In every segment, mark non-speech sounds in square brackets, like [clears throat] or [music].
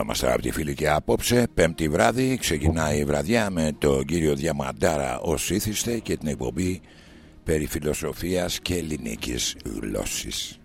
Εδώ είμαστε από τη φίλη και απόψε. Πέμπτη βράδυ ξεκινάει η βραδιά με τον κύριο Διαμαντάρα ως ήθιστε και την εκπομπή περί φιλοσοφίας και ελληνικής γλώσσης.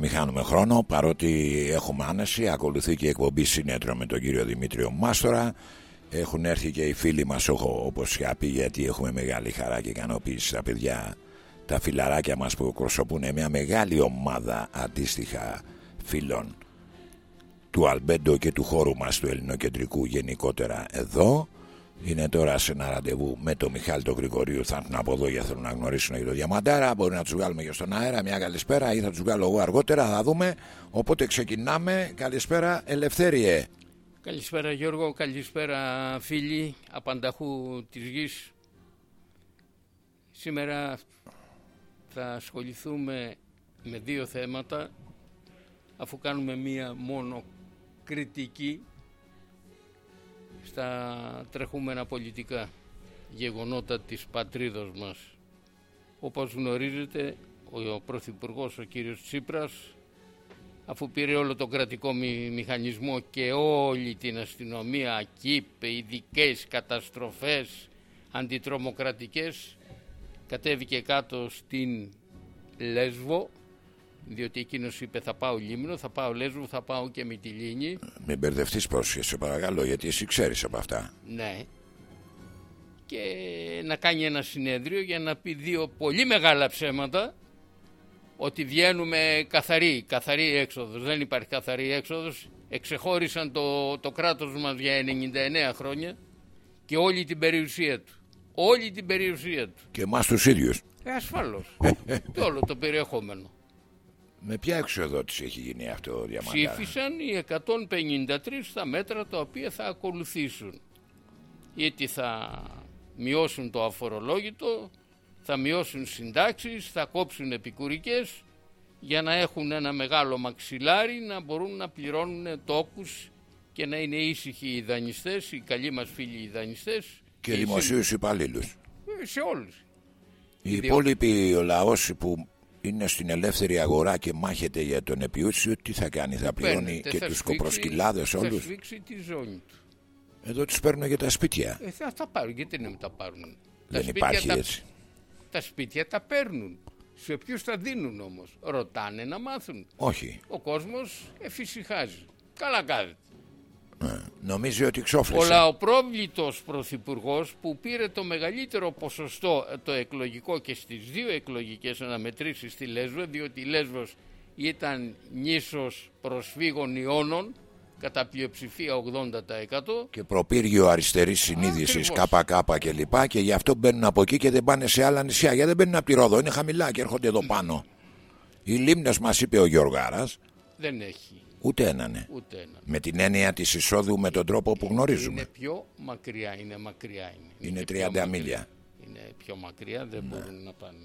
Μην χάνουμε χρόνο, παρότι έχουμε άνεση, ακολουθεί και η εκπομπή συνέτρο με τον κύριο Δημήτριο Μάστορα. Έχουν έρθει και οι φίλοι μας όπως είχα πει γιατί έχουμε μεγάλη χαρά και ικανοποίηση στα παιδιά. Τα φιλαράκια μας που εκπροσωπούν μια μεγάλη ομάδα αντίστοιχα φίλων του Αλμπέντο και του χώρου μας του ελληνοκεντρικού γενικότερα εδώ είναι τώρα σε ένα ραντεβού με τον Μιχάλη τον Γρηγορίου. Θα έρθουν από εδώ για θέλουν να γνωρίσουν για το Διαμαντάρα. Μπορεί να τους βγάλουμε και στον αέρα. Μια καλησπέρα ή θα τους βγάλω εγώ αργότερα. Θα δούμε. Οπότε ξεκινάμε. Καλησπέρα, Ελευθέριε. Καλησπέρα Γιώργο, καλησπέρα φίλοι απανταχού της γης. Σήμερα θα ασχοληθούμε με δύο θέματα αφού κάνουμε μία μόνο κριτική στα τρεχούμενα πολιτικά γεγονότα της πατρίδος μας. Όπως γνωρίζετε, ο Πρωθυπουργός ο κύριος Τσίπρας αφού πήρε όλο τον κρατικό μηχανισμό και όλη την αστυνομία, κύπε, ειδικές καταστροφές, αντιτρομοκρατικές, κατέβηκε κάτω στην Λέσβο, διότι εκείνος είπε θα πάω Λίμνο, θα πάω Λέσβο, θα πάω και Μυτιλίνη. Μην μπερδευτείς πρόσχεση, σε παρακαλώ, γιατί εσύ ξέρεις από αυτά. Ναι. Και να κάνει ένα συνέδριο για να πει δύο πολύ μεγάλα ψέματα ότι βγαίνουμε καθαρή, καθαρή έξοδος. Δεν υπάρχει καθαρή έξοδος. Εξεχώρισαν το, το κράτος μας για 99 χρόνια και όλη την περιουσία του. Όλη την περιουσία του. Και εμάς τους ίδιους. Ε, ασφαλώς. [laughs] και όλο το περιεχόμενο. Με ποια εξοδότηση έχει γίνει αυτό ο Διαμαντάρα. Ψήφισαν οι 153 στα μέτρα τα οποία θα ακολουθήσουν. Γιατί θα μειώσουν το αφορολόγητο, θα μειώσουν συντάξεις, θα κόψουν επικουρικές για να έχουν ένα μεγάλο μαξιλάρι να μπορούν να πληρώνουν τόκους και να είναι ήσυχοι οι δανειστές, οι καλοί μας φίλοι οι δανειστές. Και, και δημοσίους υπαλλήλους. Ε, σε όλους. Οι υπόλοιποι ο λαός που είναι στην ελεύθερη αγορά και μάχεται για τον επιούτσιο, τι θα κάνει, θα πληρώνει και τους κοπροσκυλάδες όλους; Θα σφίξει τη ζώνη του. Εδώ τους παίρνουν για τα σπίτια. Ε, θα τα πάρουν, γιατί να μην τα πάρουν; Δεν τα υπάρχει τα, έτσι. Τα σπίτια τα παίρνουν. Σε ποιους τα δίνουν όμως; Ρωτάνε να μάθουν. Όχι. Ο κόσμος εφησυχάζει. Καλά κάνετε. Ναι. Νομίζει ότι ξόφλησε. Ο λαοπρόβλητος πρωθυπουργός που πήρε το μεγαλύτερο ποσοστό ε, το εκλογικό και στις δύο εκλογικές αναμετρήσεις στη Λέσβο διότι η Λέσβος ήταν νήσος προσφύγων ιώνων κατά πλειοψηφία 80% και προπύργιο αριστερής συνείδησης ΚΚ και λοιπά και γι' αυτό μπαίνουν από εκεί και δεν πάνε σε άλλα νησιά γιατί δεν μπαίνουν από τη Ρόδο, είναι χαμηλά και έρχονται εδώ πάνω. Η Λίμνος μας είπε ο Γιώργαρας δεν έχει Ούτε έναν. Ναι. Ούτε ένα. Με την έννοια της εισόδου με τον τρόπο που γνωρίζουμε. Είναι πιο μακριά, είναι μακριά. Είναι, είναι 30 μίλια. Είναι πιο μακριά, δεν ναι. μπορούν να πάνε.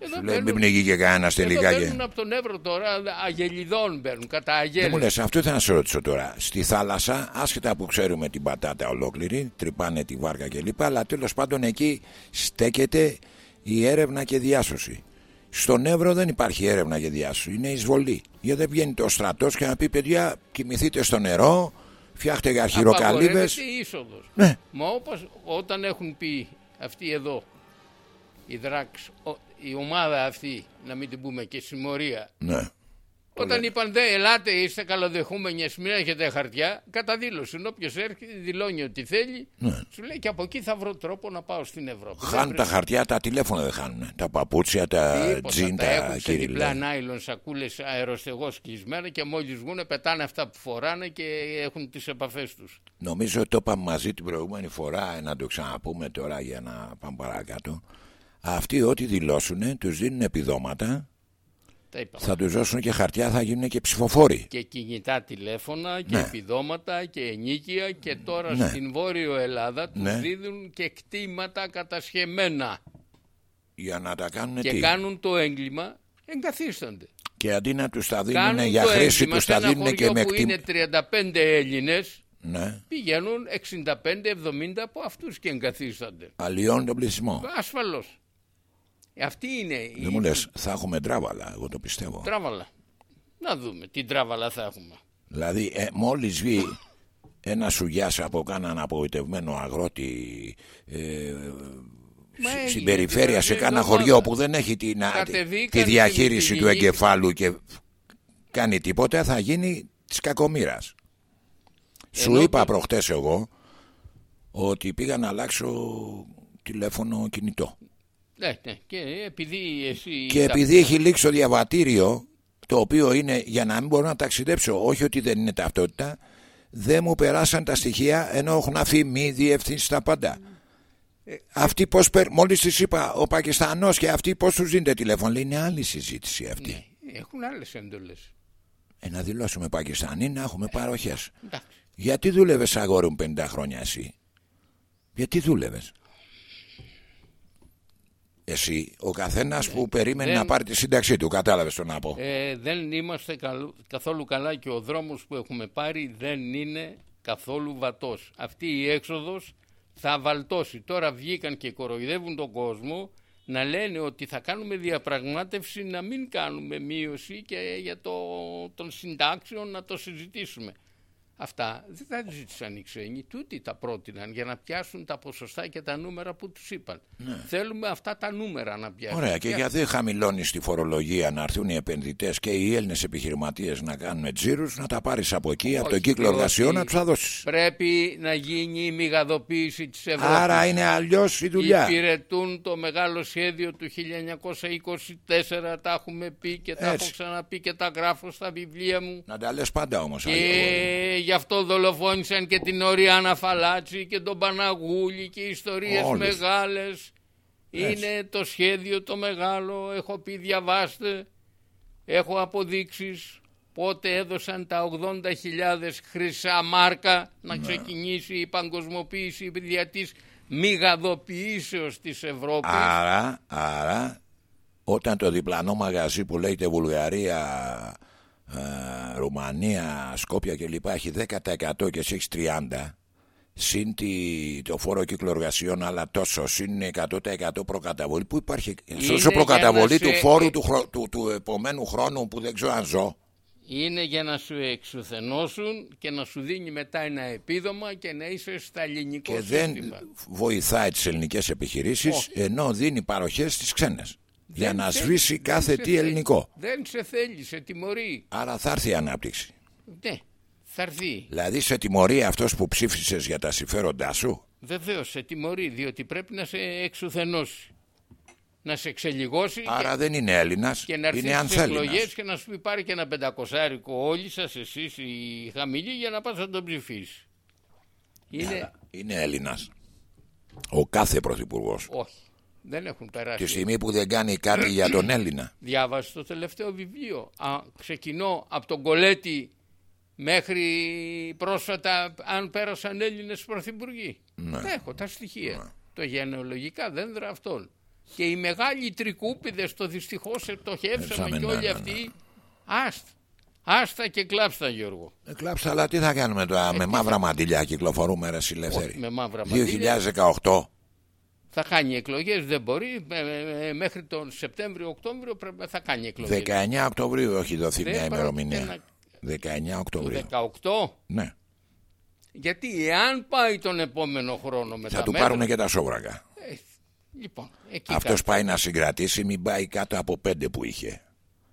Εδώ Σου λέει μην πνιγεί και κανένας τελικά. Εδώ παίρνουν από τον Εύρο τώρα, αγελιδών παίρνουν, κατά αγέλες. Δεν μου λες, αυτό ήθελα να σε ρωτήσω τώρα. Στη θάλασσα, άσχετα που ξέρουμε την πατάτα ολόκληρη, τρυπάνε τη βάρκα κλπ. Αλλά τέλος πάντων εκεί στέκεται η έρευνα και διάσωση. Στον Εύρο δεν υπάρχει έρευνα για διάσωση, είναι εισβολή. Γιατί δεν βγαίνει το στρατός και να πει: Παιδιά, κοιμηθείτε στο νερό, φτιάχτε για χειροκαλύβε. Είναι είσοδος. Ναι. Μα όπως, όταν έχουν πει αυτοί εδώ, οι Δράξ, η ομάδα αυτή, να μην την πούμε και συμμορία, ναι. Όταν είπαν δε ελάτε είστε καλοδεχούμενοι μην έχετε χαρτιά καταδήλωσαν όποιος έρχεται δηλώνει ότι θέλει ναι. σου λέει και από εκεί θα βρω τρόπο να πάω στην Ευρώπη. Χάνουν τα χαρτιά τα τηλέφωνα δεν χάνουν τα παπούτσια, τα τζιν, τα, έχουν σε διπλά νάιλον σακούλες αεροστεγός κλεισμένα και μόλις βγουν πετάνε αυτά που φοράνε και έχουν τις επαφές τους. Νομίζω ότι το είπαμε μαζί την προηγούμενη φορά να το ξαναπούμε τώρα για να πάμε παρακάτω. Αυτοί ό,τι δηλώσουν τους δίνουν επιδόματα θα τους δώσουν και χαρτιά, θα γίνουν και ψηφοφόροι. Και κινητά τηλέφωνα και ναι. επιδόματα και ενίκεια και τώρα ναι. στην Βόρειο Ελλάδα τους ναι. δίδουν και κτήματα κατασχεμένα. Για να τα κάνουν και τι; κάνουν το έγκλημα, εγκαθίστανται. Και αντί να τους τα δίνουν Κάνουν για το χρήση, έγκλημα τους σε τα ένα δίνουν και χωριό με που εκτιμ... είναι 35 Έλληνες, Ναι. πηγαίνουν 65-70 από αυτούς και εγκαθίστανται. Αλλοιώνουν τον πληθυσμό. Ασφαλώς. Ε, Αυτή είναι η Δεν μου λες, θα έχουμε τράβαλα, εγώ το πιστεύω. τράβαλα. Να δούμε τι τράβαλα θα έχουμε. Δηλαδή, ε, μόλις βγει ένα σουγιάς από κανέναν απογοητευμένο αγρότη ε, Μα σ- έγινε στην την περιφέρεια σε περασμένη κάνα εβδομάδα. χωριό που δεν έχει την, α, τη, Κατεβήκαν τη στην διαχείριση του πηγή. εγκεφάλου και κάνει τίποτα, θα γίνει της κακομήρα. Σου Ενώ είπα το- προχτές εγώ ότι πήγα να αλλάξω τηλέφωνο κινητό. Ναι, ναι. Και επειδή εσύ. Και τα- επειδή έχει λήξει το διαβατήριο, το οποίο είναι για να μην μπορώ να ταξιδέψω, όχι ότι δεν είναι ταυτότητα, δεν μου περάσαν τα στοιχεία ενώ έχουν αφήμη, διεύθυνση, τα πάντα. Ε, Αυτοί πώς, περ- μόλις της είπα, ο Πακιστανός και αυτοί πώς τους δίνετε τηλέφωνο, λέει είναι άλλη συζήτηση αυτή. Ναι, έχουν άλλες εντολές. Ε, να δηλώσουμε Πακιστανοί, να έχουμε παροχές. Εντάξει. Γιατί δούλευες αγόρι μου 50 χρόνια εσύ; Γιατί δούλευες; Εσύ, ο καθένας που περίμενε Δεν- να πάρει τη σύνταξή του, κατάλαβες το να πω. Ε, δεν είμαστε καλ- καθόλου καλά και ο δρόμος που έχουμε πάρει δεν είναι καθόλου βατός. Αυτή η έξοδος θα βαλτώσει. Τώρα βγήκαν και κοροϊδεύουν τον κόσμο να λένε ότι θα κάνουμε διαπραγμάτευση να μην κάνουμε μείωση και για το, των συντάξεων να το συζητήσουμε. Αυτά δεν τα ζήτησαν οι ξένοι, τούτοι τα πρότειναν για να πιάσουν τα ποσοστά και τα νούμερα που τους είπαν. Θέλουμε αυτά τα νούμερα να πιάσουν. Ναι. Ωραία, και γιατί χαμηλώνει τη φορολογία να έρθουν οι επενδυτές και οι Έλληνες επιχειρηματίες να κάνουν τζίρους, να τα πάρεις από εκεί, από τον Όχι, κύκλο διότι εργασιών, να τους τα δώσεις. Πρέπει να γίνει η μηγαδοποίηση της Ευρώπης. Άρα είναι αλλιώς η δουλειά. Υπηρετούν το μεγάλο σχέδιο του 1924, τα έχουμε πει και τα Έτσι. έχω ξαναπεί και τα γράφω στα βιβλία μου. Να τα λες πάντα όμως. Και γι' αυτό δολοφόνησαν και την Οριάνα Φαλάτσι και τον Παναγούλη και ιστορίες Όλες. μεγάλες. Έτσι. Είναι το σχέδιο το μεγάλο, έχω πει διαβάστε, έχω αποδείξεις πότε έδωσαν τα 80.000 χρυσά μάρκα να Ναι. ξεκινήσει η παγκοσμοποίηση δια της μηγαδοποιήσεως της Ευρώπης. Άρα, άρα, όταν το διπλανό μαγαζί που λέγεται Βουλγαρία, ε, Ρουμανία, Σκόπια κλπ. έχει 10% και εσύ έχεις 30%. Συν τη- το φόρο κύκλο εργασιών, αλλά τόσο, συν 100% προκαταβολή. Πού υπάρχει Είναι όσο προκαταβολή για να του σε- φόρου του, χρο- του, του επομένου χρόνου που δεν ξέρω αν ζω. Είναι για να σου εξουθενώσουν και να σου δίνει μετά ένα επίδομα και να είσαι στα ελληνικό Και δεν σύστημα. βοηθάει τις ελληνικές επιχειρήσεις Όχι. ενώ δίνει παροχές στις ξένες. Για Δεν να σε- σβήσει δεν κάθε σε τι θέλει. ελληνικό. Δεν σε θέλει, σε τιμωρεί. Άρα θα έρθει η ανάπτυξη. Ναι, θα έρθει. Δηλαδή σε τιμωρεί αυτός που ψήφισες για τα συμφέροντά σου; Βεβαίως σε τιμωρεί, διότι πρέπει να σε εξουθενώσει. Να σε ξελιγώσει Άρα δεν είναι Έλληνας, και, και να έρθει είναι στις εκλογές ανθέληνας. και να σου πει πάρει και ένα πεντακοσάρικο όλοι σας εσείς οι χαμηλοί για να πας να τον ψηφίσεις. Είναι... Είναι Έλληνας. Ο κάθε πρωθυπουργός. Όχι, δεν έχουν περάσει. Τη στιγμή που δεν κάνει κάτι για τον Έλληνα. [clears throat] Διάβασε το τελευταίο βιβλίο. Α, ξεκινώ από τον Κολέτη μέχρι πρόσφατα αν πέρασαν Έλληνες πρωθυπουργοί. Ναι. Τα έχω τα στοιχεία. Το γενεολογικά δέντρα αυτών. Και οι μεγάλοι τρικούπιδες το δυστυχώς ετοχεύσαμε Έψαμε, και ναι, όλοι ναι, αυτοί. Άστα. Άστα και κλάψτα Γιώργο. Ε, κλάψα, αλλά τι θα κάνουμε τώρα με μαύρα μαντιλιά κυκλοφορούμε ρε ελεύθεροι. Όχι, με μαύρα μαντήλια. 2018. Θα κάνει εκλογές, δεν μπορεί. ε, ε, ε, μέχρι τον Σεπτέμβριο-Οκτώβριο πρέπει- θα κάνει εκλογές. 19 Οκτωβρίου έχει δοθεί Δεν μια πρόκειται ημερομηνία. 19 Το Οκτωβρίου. 18. Ναι. Γιατί εάν πάει τον επόμενο χρόνο με Θα τα του μέτρα, πάρουν και τα σόβρακα. ε, λοιπόν, εκεί Αυτός κάτω. πάει να συγκρατήσει, μην πάει κάτω από 5 που είχε.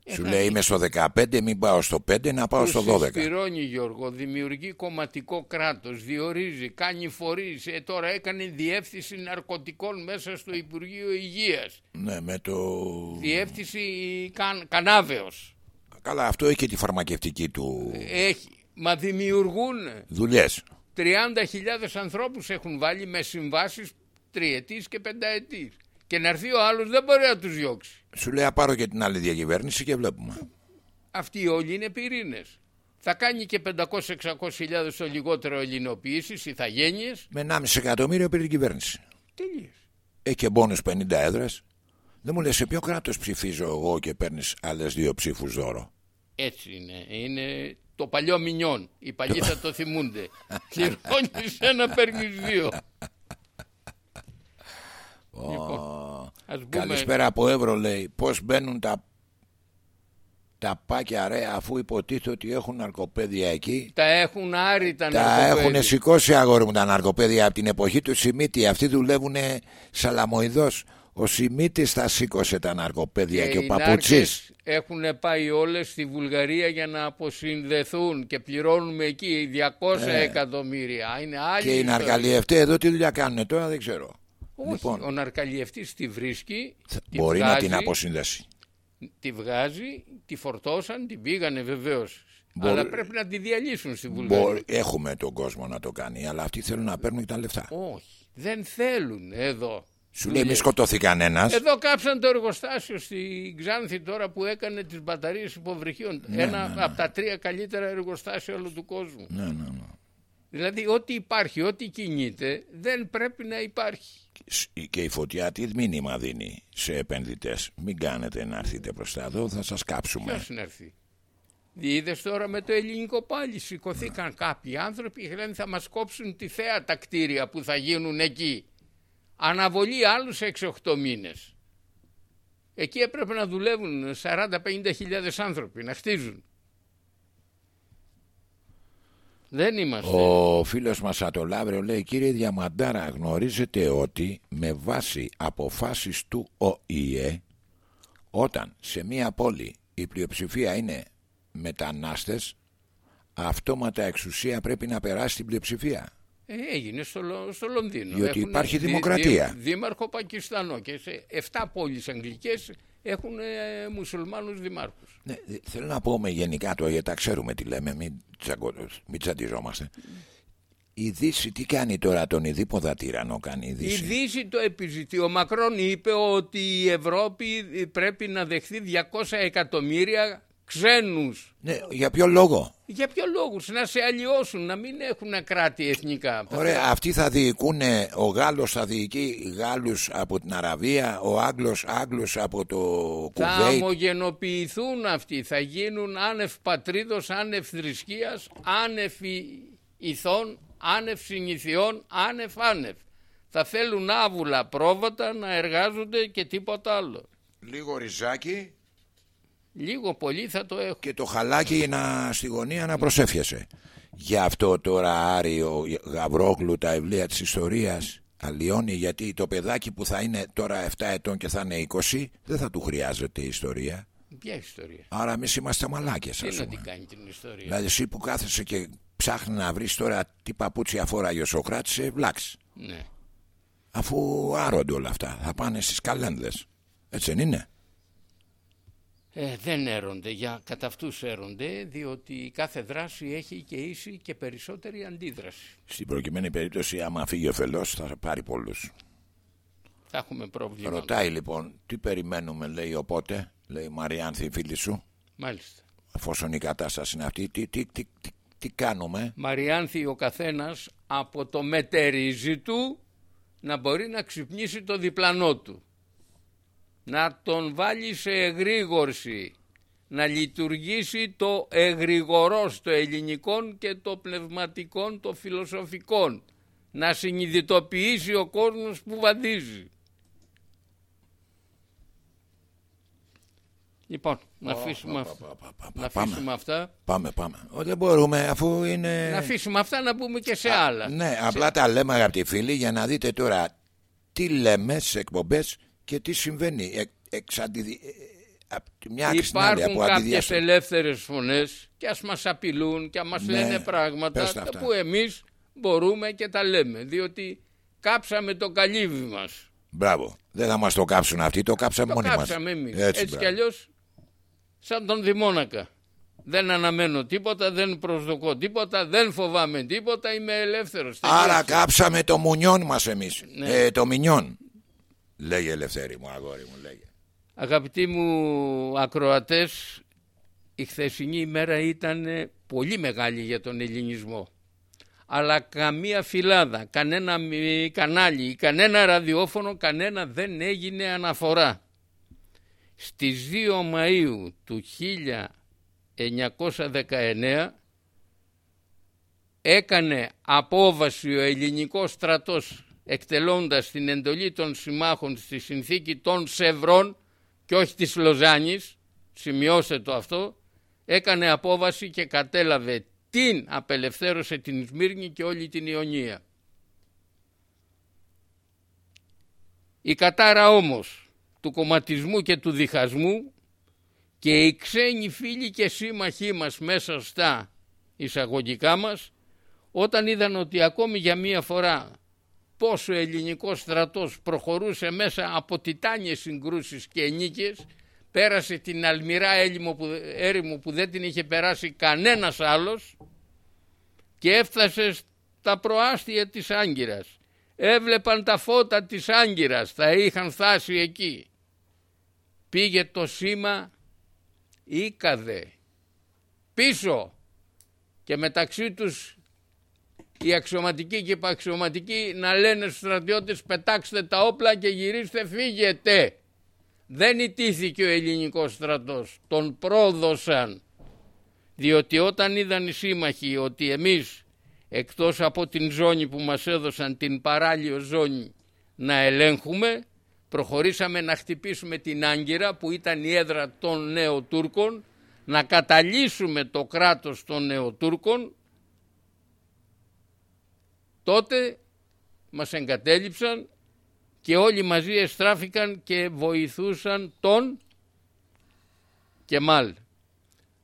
Σου θα λέει δει. είμαι στο 15, μην πάω στο 5, να πάω Του στο 12. συσπηρώνει Γιώργο, δημιουργεί κομματικό κράτος, διορίζει, κάνει φορείς. Ε, τώρα έκανε διεύθυνση ναρκωτικών μέσα στο Υπουργείο Υγείας. Ναι, με το. Διεύθυνση καν, κανάβεως. Καλά, αυτό έχει και τη φαρμακευτική του Έχει. Μα δημιουργούν δουλειές. 30.000 ανθρώπους έχουν βάλει με συμβάσεις τριετής και πενταετής. Και να έρθει ο άλλος δεν μπορεί να τους διώξει. Σου λέει, «Α, πάρω και την άλλη διακυβέρνηση και βλέπουμε. Αυτοί όλοι είναι πυρήνες. Θα κάνει και 500-600 χιλιάδες το λιγότερο ελληνοποιήσεις, ηθαγένειες. Με 1,5 εκατομμύριο πήρε την κυβέρνηση. Τελείως. Έχει και μπόνους 50 έδρες. Δεν μου λες σε ποιο κράτος ψηφίζω εγώ και παίρνεις άλλες δύο ψήφους δώρο; Έτσι είναι. Είναι το παλιό μηνιόν. Οι παλιοί θα το θυμούνται. [laughs] Πληρώνεις ένα, παίρνεις δύο. Λοιπόν, ας πούμε- Καλησπέρα από Εύρο λέει. Πώς μπαίνουν τα, τα πάκια ρε αφού υποτίθεται ότι έχουν ναρκοπαίδια εκεί; Τα έχουν άρρη τα Τα ναρκοπαίδια. έχουν σηκώσει αγόρι μου τα ναρκοπαίδια από την εποχή του Σιμίτη. Αυτοί δουλεύουν σαλαμοειδός. Ο Σιμίτης τα σήκωσε τα ναρκοπαίδια και, ο οι Παπουτσής. νάρκες έχουν πάει όλες στη Βουλγαρία για να αποσυνδεθούν και πληρώνουμε εκεί 200 εκατομμύρια. Είναι άλλη Ε. Και οι ιστορία. ναρκαλιευτές εδώ τι δουλειά κάνουν τώρα δεν ξέρω. Όχι, Λοιπόν. ο ναρκαλιευτής τη βρίσκει, τη Μπορεί να βγάζει, την αποσυνδέσει. τη βγάζει, τη φορτώσαν, την πήγανε βεβαίως. Μπορεί- Αλλά πρέπει να τη διαλύσουν στη Βουλγαρία. Μπορεί, έχουμε τον κόσμο να το κάνει, αλλά αυτοί θέλουν να παίρνουν και τα λεφτά. Όχι, δεν θέλουν εδώ. Σου λέει μη σκοτώθει κανένας. Εδώ κάψαν το εργοστάσιο στη Ξάνθη τώρα που έκανε τις μπαταρίες υποβρυχίων. Ένα από τα τρία καλύτερα εργοστάσια όλου του κόσμου. Ναι, ναι, ναι. Δηλαδή ό,τι υπάρχει, ό,τι κινείται δεν πρέπει να υπάρχει. Σ- Και η φωτιά τι μήνυμα δίνει σε επενδυτές; Μην κάνετε να έρθετε προς τα εδώ, θα σας κάψουμε. Ποιος να έρθει; Είδες τώρα με το ελληνικό πάλι σηκωθήκαν κάποιοι άνθρωποι και λένε θα μας κόψουν τη θέα τα κτίρια που θα γίνουν εκεί. Αναβολή άλλους 6-8 μήνες. Εκεί έπρεπε να δουλεύουν 40-50 χιλιάδες άνθρωποι, να χτίζουν. Δεν είμαστε. Ο φίλος μας Ατολάβρεο λέει κύριε Διαμαντάρα γνωρίζετε ότι με βάση αποφάσεις του ΟΗΕ όταν σε μία πόλη η πλειοψηφία είναι μετανάστες αυτόματα εξουσία πρέπει να περάσει στην πλειοψηφία. Ε, έγινε στο, Λο- στο Λονδίνο. Διότι Έχουν υπάρχει δημοκρατία. δήμαρχο Πακιστανό και σε 7 πόλεις αγγλικές έχουν ε, μουσουλμάνους δημάρχους. Ναι, δε- θέλω να πούμε γενικά το γιατί τα ξέρουμε τι λέμε, μην, τσακω... μην τσαντιζόμαστε. Η Δύση τι κάνει τώρα, τον ειδήποδα τυραννό κάνει η Η Δύση; Δύση το επιζητεί. Ο Μακρόν είπε ότι η Ευρώπη πρέπει να δεχθεί 200 εκατομμύρια ξένους. Ναι, για ποιο λόγο; Για ποιο λόγους, να σε αλλοιώσουν, να μην έχουν κράτη εθνικά. Ωραία, αυτοί θα διοικούν, ο Γάλλος θα διοικεί Γάλλους από την Αραβία, ο Άγγλος Άγγλους από το Θα Κουβέιτ. ομογενοποιηθούν αυτοί, θα γίνουν άνευ πατρίδος, άνευ θρησκείας, άνευ η- ηθών, άνευ συνηθιών, άνευ άνευ. Θα θέλουν άβουλα πρόβατα να εργάζονται και τίποτα άλλο. Λίγο ριζάκι Λίγο πολύ θα το έχουν. και το χαλάκι να, στη γωνία να προσεύχεσαι. Γι' αυτό τώρα Άρη ο Γαβρόγλου τα βιβλία της ιστορίας αλλοιώνει γιατί το παιδάκι που θα είναι τώρα 7 ετών και θα είναι 20 δεν θα του χρειάζεται η ιστορία. Ποια ιστορία; Άρα εμείς είμαστε μαλάκες Τι ας να πούμε. την κάνει την ιστορία. Δηλαδή εσύ που κάθεσαι και ψάχνεις να βρεις τώρα τι παπούτσι αφορά ο Σοκράτης σε βλάξ. Ναι. Αφού άρονται όλα αυτά θα πάνε στις καλένδες. Έτσι δεν είναι; Ε, δεν έρονται, για, κατά αυτούς έρονται, διότι κάθε δράση έχει και ίση και περισσότερη αντίδραση. Στην προκειμένη περίπτωση άμα φύγει ο φελός θα πάρει πολλούς. Θα έχουμε πρόβλημα. Ρωτάει λοιπόν τι περιμένουμε λέει οπότε λέει η Μαριάνθη η φίλη σου; Μάλιστα. εφόσον η κατάσταση είναι αυτή τι, τι, τι, τι, τι κάνουμε; Μαριάνθη ο καθένας από το μετερίζει του να μπορεί να ξυπνήσει το διπλανό του. Να τον βάλει σε εγρήγορση. Να λειτουργήσει το εγρηγορός το ελληνικών και το πνευματικών το φιλοσοφικών. Να συνειδητοποιήσει ο κόσμος που βαδίζει. Λοιπόν, να αφήσουμε, αυ- Πα, πα, πα, πα, να πάμε. αφήσουμε αυτά. πάμε πάμε Ω, δεν μπορούμε αφού είναι Να αφήσουμε αυτά να πούμε και σε άλλα. ναι απλά τα λέμε αγαπητοί φίλοι για να δείτε τώρα τι λέμε σε εκπομπές και τι συμβαίνει ε, εξ αντι- ε, από τη μια άκρη στην άλλη Υπάρχουν από κάποιες αντιδιάσταση. ελεύθερες φωνές και ας μας απειλούν και ας μας Ναι, λένε πες τα πράγματα αυτά. που εμείς μπορούμε και τα λέμε διότι κάψαμε το καλύβι μας. Μπράβο δεν θα μας το κάψουν αυτοί το κάψαμε Το μόνοι μας κάψαμε εμείς. Έτσι, έτσι, κι μπράβο. αλλιώς σαν τον Δημόνακα. Δεν αναμένω τίποτα, δεν προσδοκώ τίποτα, δεν φοβάμαι τίποτα, είμαι ελεύθερος. Άρα Τελείωσε. κάψαμε το μουνιόν μας εμείς Ναι. ε, Το μινιόν Λέγε ελευθέρη μου αγόρι μου λέγε Αγαπητοί μου ακροατές, η χθεσινή ημέρα ήταν πολύ μεγάλη για τον ελληνισμό. Αλλά καμία φυλάδα, κανένα μη- κανάλι, κανένα ραδιόφωνο, κανένα δεν έγινε αναφορά. στις 2 Μαΐου του 1919 έκανε απόβαση ο ελληνικός στρατός εκτελώντας την εντολή των συμμάχων στη συνθήκη των Σευρών και όχι της Λοζάνης, σημειώστε το αυτό, έκανε απόβαση και κατέλαβε την απελευθέρωσε την Σμύρνη και όλη την Ιωνία. Η κατάρα όμως του κομματισμού και του διχασμού και οι ξένοι φίλοι και σύμμαχοί μας μέσα στα εισαγωγικά μας όταν είδαν ότι ακόμη για μία φορά πόσο ο ελληνικός στρατός προχωρούσε μέσα από τιτάνιες συγκρούσεις και νίκες πέρασε την αλμυρά έρημο που δεν την είχε περάσει κανένας άλλος και έφτασε στα προάστια της Άγκυρας. Έβλεπαν τα φώτα της Άγκυρας, θα είχαν φτάσει εκεί. Πήγε το σήμα Ήκαδε πίσω και μεταξύ τους οι αξιωματικοί και οι υπαξιωματικοί να λένε στους στρατιώτες πετάξτε τα όπλα και γυρίστε φύγετε. Δεν ιτήθηκε ο ελληνικός στρατός, τον πρόδωσαν. Διότι όταν είδαν οι σύμμαχοι ότι εμείς εκτός από την ζώνη που μας έδωσαν την παράλιο ζώνη να ελέγχουμε προχωρήσαμε να χτυπήσουμε την Άγκυρα που ήταν η έδρα των Νεοτούρκων να καταλύσουμε το κράτος των Νεοτούρκων τότε μας εγκατέλειψαν και όλοι μαζί εστράφηκαν και βοηθούσαν τον Κεμάλ.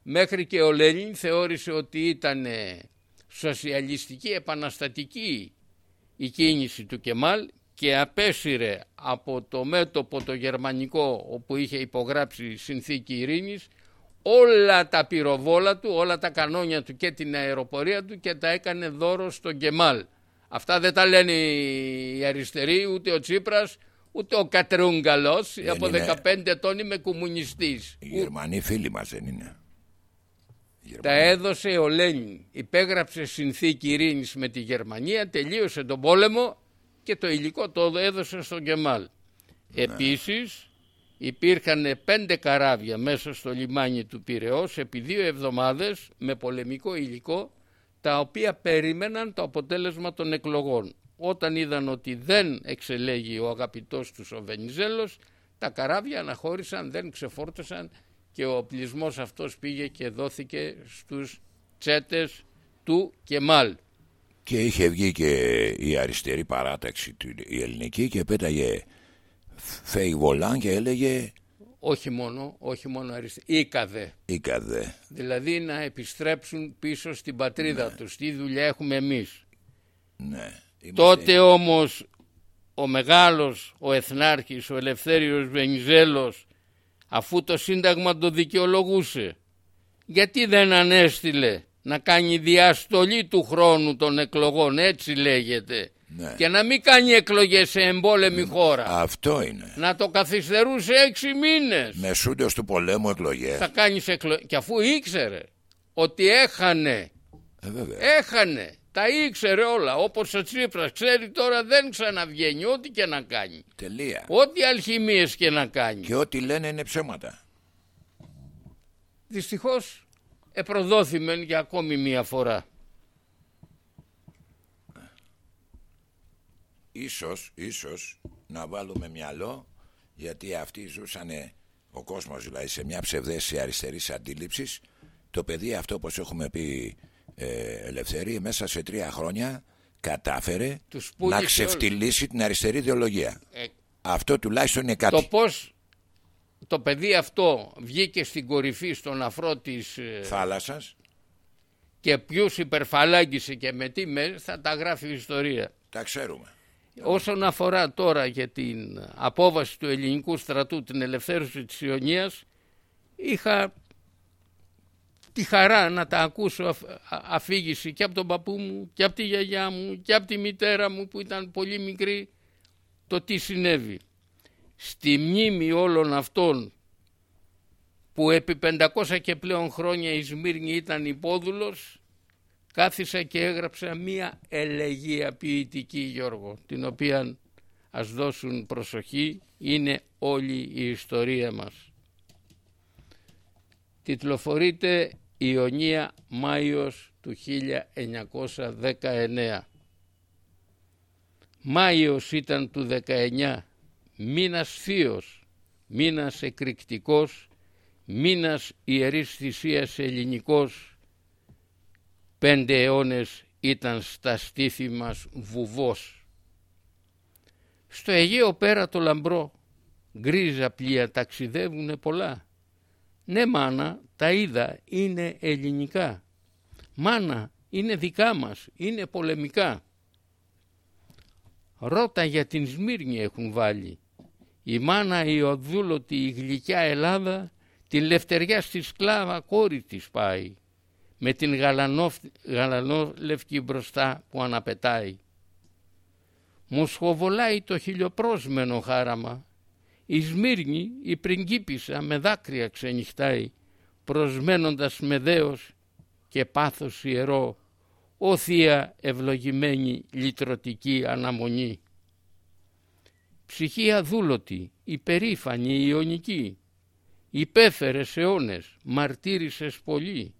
Μέχρι και ο Λένιν θεώρησε ότι ήταν σοσιαλιστική επαναστατική η κίνηση του Κεμάλ και απέσυρε από το μέτωπο το γερμανικό όπου είχε υπογράψει συνθήκη ειρήνης όλα τα πυροβόλα του, όλα τα κανόνια του και την αεροπορία του και τα έκανε δώρο στον Κεμάλ. Αυτά δεν τα λένε οι αριστεροί, ούτε ο Τσίπρας, ούτε ο Κατρούγκαλος. Από 15 ετών είμαι κομμουνιστής. Οι Γερμανοί φίλοι μας δεν είναι. Τα έδωσε ο Λένιν. Υπέγραψε συνθήκη ειρήνης με τη Γερμανία, τελείωσε τον πόλεμο και το υλικό το έδωσε στον Κεμάλ. Ναι. Επίσης υπήρχαν πέντε καράβια μέσα στο λιμάνι του Πυραιός επί δύο εβδομάδες με πολεμικό υλικό τα οποία περίμεναν το αποτέλεσμα των εκλογών. Όταν είδαν ότι δεν εξελέγει ο αγαπητός τους ο Βενιζέλος, τα καράβια αναχώρησαν, δεν ξεφόρτωσαν και ο οπλισμός αυτός πήγε και δόθηκε στους τσέτες του Κεμάλ. Και είχε βγει και η αριστερή παράταξη η ελληνική και πέταγε φέι βολάν και έλεγε όχι μόνο, όχι μόνο αριστερή, ήκαδε. Ήκαδε. Δηλαδή να επιστρέψουν πίσω στην πατρίδα ναι. τους. Τι δουλειά έχουμε εμείς. Ναι. Τότε όμως ο μεγάλος, ο εθνάρχης, ο Ελευθέριος Βενιζέλος αφού το Σύνταγμα το δικαιολογούσε γιατί δεν ανέστηλε να κάνει διαστολή του χρόνου των εκλογών έτσι λέγεται ναι. και να μην κάνει εκλογές σε εμπόλεμη χώρα. Αυτό είναι. Να το καθυστερούσε έξι μήνες. Μεσούντος του πολέμου εκλογές. Θα κάνεις εκλογές. Και αφού ήξερε ότι έχανε, ε, έχανε, τα ήξερε όλα. Όπως ο Τσίπρας ξέρει τώρα δεν ξαναβγαίνει ό,τι και να κάνει. Τελεία. Ό,τι αλχημίες και να κάνει. Και ό,τι λένε είναι ψέματα. Δυστυχώς επροδόθημεν για ακόμη μία φορά. Ίσως, ίσως να βάλουμε μυαλό γιατί αυτοί ζούσαν ο κόσμος δηλαδή σε μια ψευδέστηση αριστερής αντίληψης. Το παιδί αυτό όπως έχουμε πει ε, Ελευθερή μέσα σε τρία χρόνια κατάφερε να ξεφτυλίσει την αριστερή ιδεολογία. Ε, αυτό τουλάχιστον είναι κάτι. το πως το παιδί αυτό βγήκε στην κορυφή στον αφρό της ε, θάλασσας. και ποιους υπερφαλάγγισε και με τι με θα τα γράφει η ιστορία. Τα ξέρουμε Όσον αφορά τώρα για την απόβαση του ελληνικού στρατού, την ελευθέρωση της Ιωνίας, είχα τη χαρά να τα ακούσω αφήγηση και από τον παππού μου και από τη γιαγιά μου και από τη μητέρα μου που ήταν πολύ μικρή το τι συνέβη. Στη μνήμη όλων αυτών που επί 500 και πλέον χρόνια η Σμύρνη ήταν υπόδουλος κάθισα και έγραψα μία ελεγία ποιητική Γιώργο την οποία ας δώσουν προσοχή είναι όλη η ιστορία μας. τιτλοφορείται Ιωνία Μάιος του 1919. Μάιος ήταν του 19, μήνας θείος, μήνας εκρηκτικός, μήνας ιερής θυσίας ελληνικός, πέντε αιώνες ήταν στα στήθη μας βουβός. Στο Αιγαίο πέρα το λαμπρό, γκρίζα πλοία ταξιδεύουνε πολλά. Ναι μάνα, τα είδα, είναι ελληνικά. Μάνα, είναι δικά μας, είναι πολεμικά. Ρώτα για την Σμύρνη έχουν βάλει. Η μάνα η οδούλωτη η γλυκιά Ελλάδα την λευτεριά στη σκλάβα κόρη της πάει με την γαλανό, λευκή μπροστά που αναπετάει. Μου σχοβολάει το χιλιοπρόσμενο χάραμα. Η Σμύρνη η πριγκίπισσα με δάκρυα ξενυχτάει προσμένοντας με δέος και πάθος ιερό «Ω Θεία ευλογημένη λυτρωτική αναμονή». Ψυχή αδούλωτη, υπερήφανη ιονική, υπέφερες αιώνες, μαρτύρησες πολύ,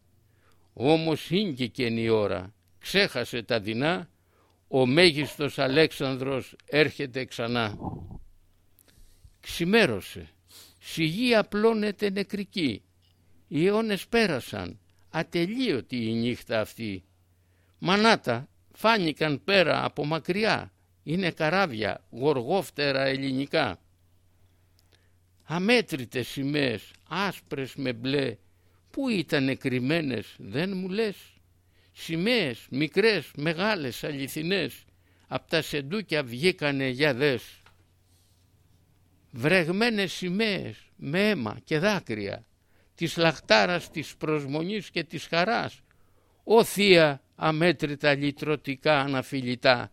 όμως ήγγικεν η ώρα, ξέχασε τα δεινά, ο μέγιστος Αλέξανδρος έρχεται ξανά. Ξημέρωσε, σιγή απλώνεται νεκρική, οι αιώνες πέρασαν, ατελείωτη η νύχτα αυτή. Μανάτα φάνηκαν πέρα από μακριά, είναι καράβια, γοργόφτερα ελληνικά. Αμέτρητες σημαίες, άσπρες με μπλε, πού ήταν κρυμμένες δεν μου λες. Σημαίες, μικρές, μεγάλες, αληθινές, απ' τα σεντούκια βγήκανε για δες. Βρεγμένες σημαίες με αίμα και δάκρυα, της λαχτάρας, της προσμονής και της χαράς. Ω Θεία αμέτρητα λυτρωτικά αναφιλητά,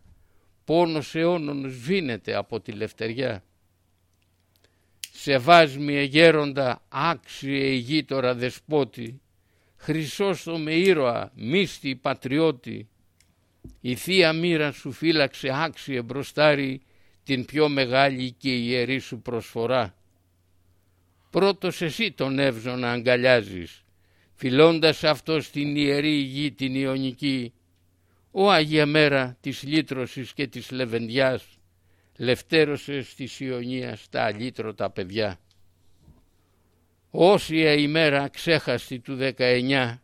πόνος αιώνων σβήνεται από τη λευτεριά. Σε βάσμιε γέροντα άξιε ηγήτορα δεσπότη, με ήρωα, μίστη πατριώτη, η θεία μοίρα σου φύλαξε άξιε μπροστάρι την πιο μεγάλη και ιερή σου προσφορά. Πρώτος εσύ τον εύζωνα αγκαλιάζεις, φιλώντας αυτός στην ιερή γη την Ιωνική, ο Άγια Μέρα της λύτρωσης και της λεβεντιάς, λευτέρωσες στη Ιωνία τα αλήτρωτα παιδιά. Όσια ημέρα ξέχαστη του 19,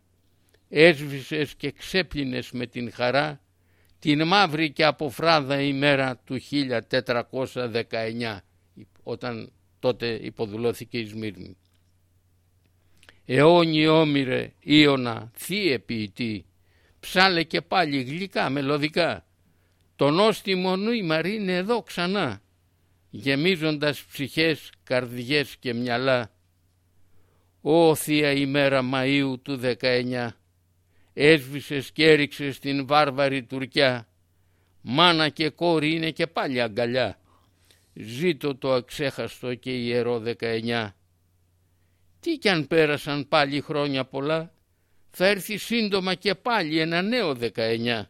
έσβησες και ξέπλυνες με την χαρά την μαύρη και αποφράδα ημέρα του 1419, όταν τότε υποδουλώθηκε η Σμύρνη. Αιώνι όμοιρε, Ιωνα, θύε ποιητή, ψάλε και πάλι γλυκά, μελωδικά. Το νόστιμο νούημα είναι εδώ ξανά, γεμίζοντας ψυχές, καρδιές και μυαλά. Ω θεία ημέρα Μαΐου του 19, έσβησες και έριξες την βάρβαρη Τουρκιά, μάνα και κόρη είναι και πάλι αγκαλιά. Ζήτω το αξέχαστο και ιερό 19. Τι κι αν πέρασαν πάλι χρόνια πολλά, θα έρθει σύντομα και πάλι ένα νέο 19.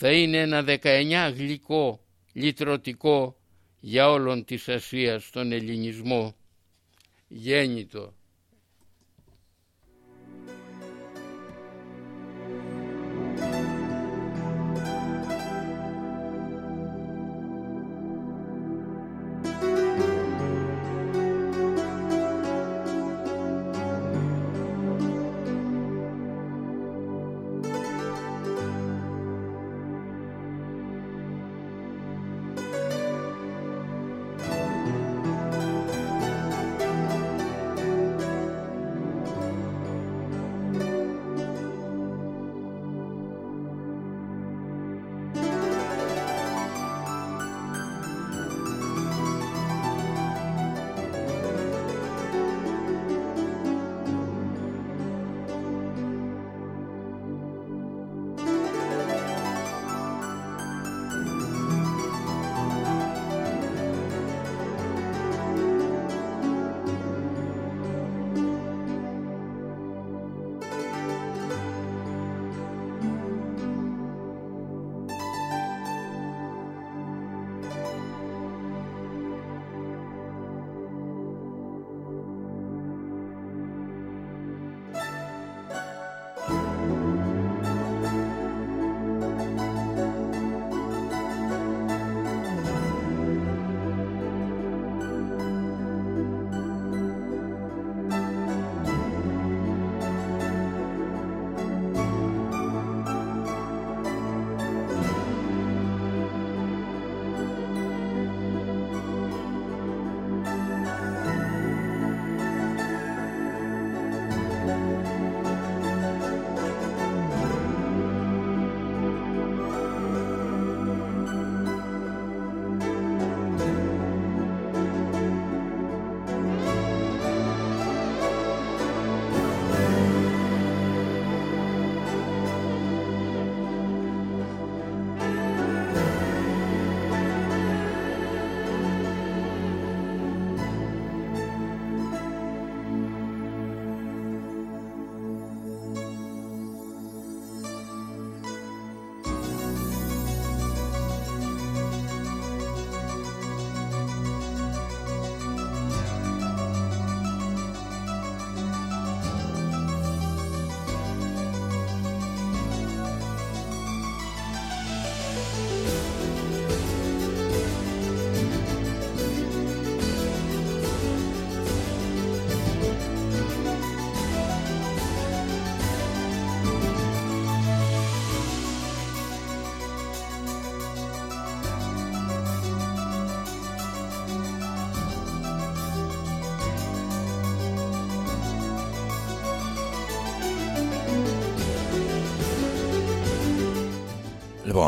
Θα είναι ένα 19 γλυκό, λυτρωτικό για όλον της Ασίας τον ελληνισμό. Γέννητο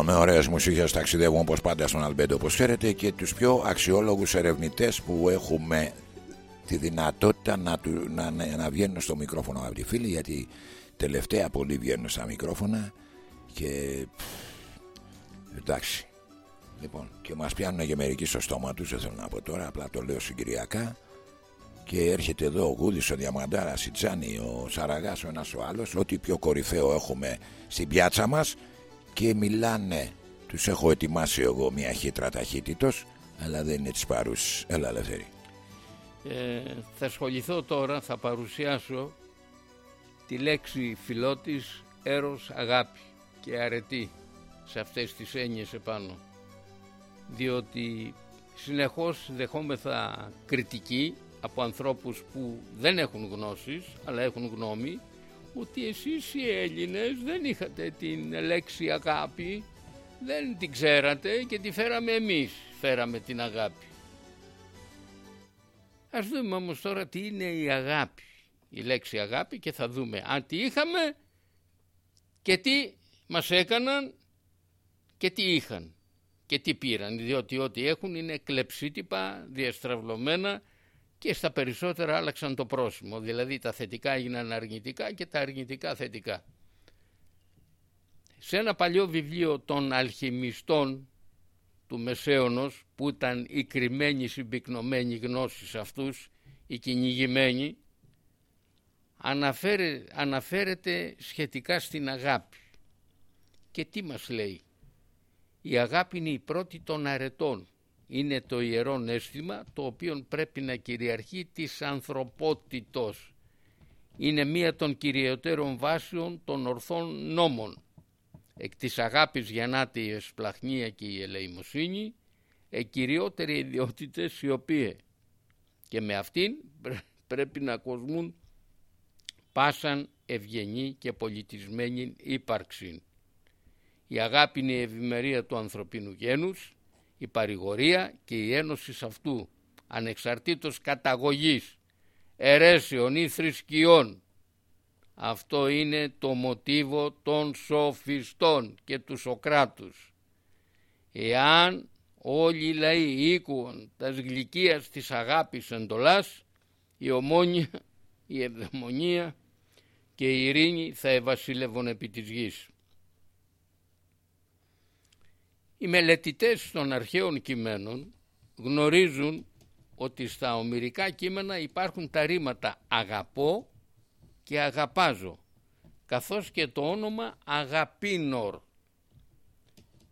Λοιπόν, με ωραίες μουσικές ταξιδεύουμε όπως πάντα στον Αλμπέντο, όπως ξέρετε, και τους πιο αξιόλογους ερευνητές που έχουμε τη δυνατότητα να, του, να, να, βγαίνουν στο μικρόφωνο από τη φίλη, γιατί τελευταία πολύ βγαίνουν στα μικρόφωνα και. εντάξει. Λοιπόν, και μας πιάνουν και μερικοί στο στόμα τους, δεν θέλω να πω τώρα, απλά το λέω συγκυριακά. Και έρχεται εδώ ο Γούδης, ο Διαμαντάρας, η Τζάνη, ο Σαραγάς, ο ένας ο άλλος, ό,τι πιο κορυφαίο έχουμε στην πιάτσα μας και μιλάνε. Τους έχω ετοιμάσει εγώ μια χύτρα ταχύτητος, αλλά δεν είναι της παρούς. Έλα ελεύθερη. Ε, θα ασχοληθώ τώρα, θα παρουσιάσω τη λέξη φιλότης, έρος, αγάπη και αρετή σε αυτές τις έννοιες επάνω. Διότι συνεχώς δεχόμεθα κριτική από ανθρώπους που δεν έχουν γνώσεις αλλά έχουν γνώμη ότι εσείς οι Έλληνες δεν είχατε την λέξη αγάπη δεν την ξέρατε και τη φέραμε εμείς φέραμε την αγάπη. Ας δούμε όμως τώρα τι είναι η αγάπη. Η λέξη αγάπη και θα δούμε αν τι είχαμε και τι μας έκαναν και τι είχαν και τι πήραν διότι ό,τι έχουν είναι κλεψίτυπα διαστραυλωμένα και στα περισσότερα άλλαξαν το πρόσημο. Δηλαδή τα θετικά έγιναν αρνητικά και τα αρνητικά θετικά. Σε ένα παλιό βιβλίο των αλχημιστών του Μεσαίωνος που ήταν οι κρυμμένοι συμπυκνωμένοι γνώσεις αυτούς, οι κυνηγημένοι, αναφέρεται σχετικά στην αγάπη. Και τι μας λέει; Η αγάπη είναι η πρώτη των αρετών είναι το ιερό αίσθημα το οποίο πρέπει να κυριαρχεί της ανθρωπότητος. Είναι μία των κυριωτέρων βάσεων των ορθών νόμων. Εκ της αγάπης γεννάται η εσπλαχνία και η ελεημοσύνη, εκυριότεροι ιδιότητες οι οποίες και με αυτήν πρέπει να κοσμούν πάσαν ευγενή και πολιτισμένη ύπαρξη. Η αγάπη είναι η ευημερία του ανθρωπίνου γένους, η παρηγορία και η ένωση αυτού ανεξαρτήτως καταγωγής, αιρέσεων ή θρησκειών. Αυτό είναι το μοτίβο των σοφιστών και τους Σοκράτους. Εάν όλοι οι λαοί οίκουον τας γλυκίας της αγάπης εντολάς, η ομόνια, η ευδαιμονία και η ειρήνη θα ευασίλευον επί της γης. Οι μελετητές των αρχαίων κειμένων γνωρίζουν ότι στα ομυρικά κείμενα υπάρχουν τα ρήματα αγαπώ και αγαπάζω καθώς και το όνομα αγαπίνορ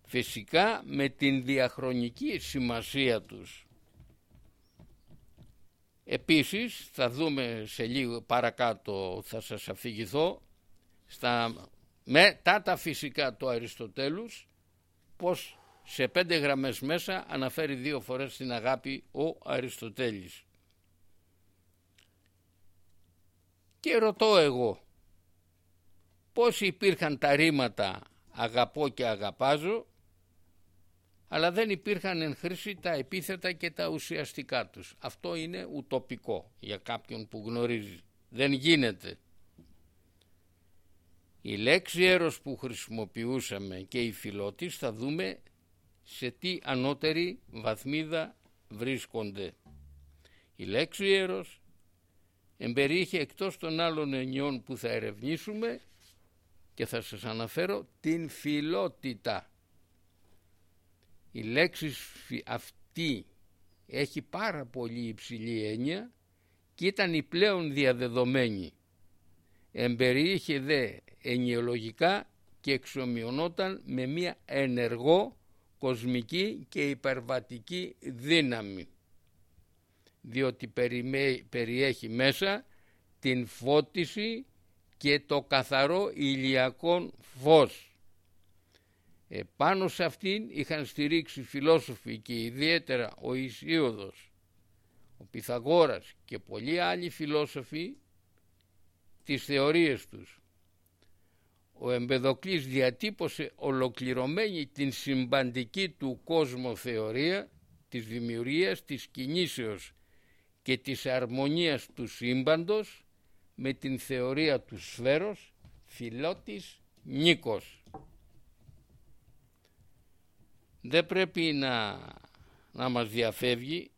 φυσικά με την διαχρονική σημασία τους. Επίσης θα δούμε σε λίγο παρακάτω θα σας αφηγηθώ στα μετά τα φυσικά του Αριστοτέλους πως σε πέντε γραμμές μέσα αναφέρει δύο φορές την αγάπη ο Αριστοτέλης. Και ρωτώ εγώ, πώς υπήρχαν τα ρήματα αγαπώ και αγαπάζω, αλλά δεν υπήρχαν εν χρήση τα επίθετα και τα ουσιαστικά τους. Αυτό είναι ουτοπικό για κάποιον που γνωρίζει. Δεν γίνεται. Η λέξη έρος που χρησιμοποιούσαμε και η φιλότης θα δούμε σε τι ανώτερη βαθμίδα βρίσκονται. Η λέξη έρος εμπεριείχε εκτός των άλλων ενιών που θα ερευνήσουμε και θα σας αναφέρω την φιλότητα. Η λέξη αυτή έχει πάρα πολύ υψηλή έννοια και ήταν η πλέον διαδεδομένη. Εμπεριείχε δε ενιολογικά και εξομοιωνόταν με μια ενεργό κοσμική και υπερβατική δύναμη διότι περιέχει μέσα την φώτιση και το καθαρό ηλιακό φως. Επάνω σε αυτήν είχαν στηρίξει φιλόσοφοι και ιδιαίτερα ο Ισίωδος, ο Πυθαγόρας και πολλοί άλλοι φιλόσοφοι τις θεωρίες τους ο Εμπεδοκλής διατύπωσε ολοκληρωμένη την συμπαντική του κόσμο θεωρία της δημιουργίας της κινήσεως και της αρμονίας του σύμπαντος με την θεωρία του σφαίρος φιλότης Νίκος. δεν πρέπει να, να μας διαφεύγει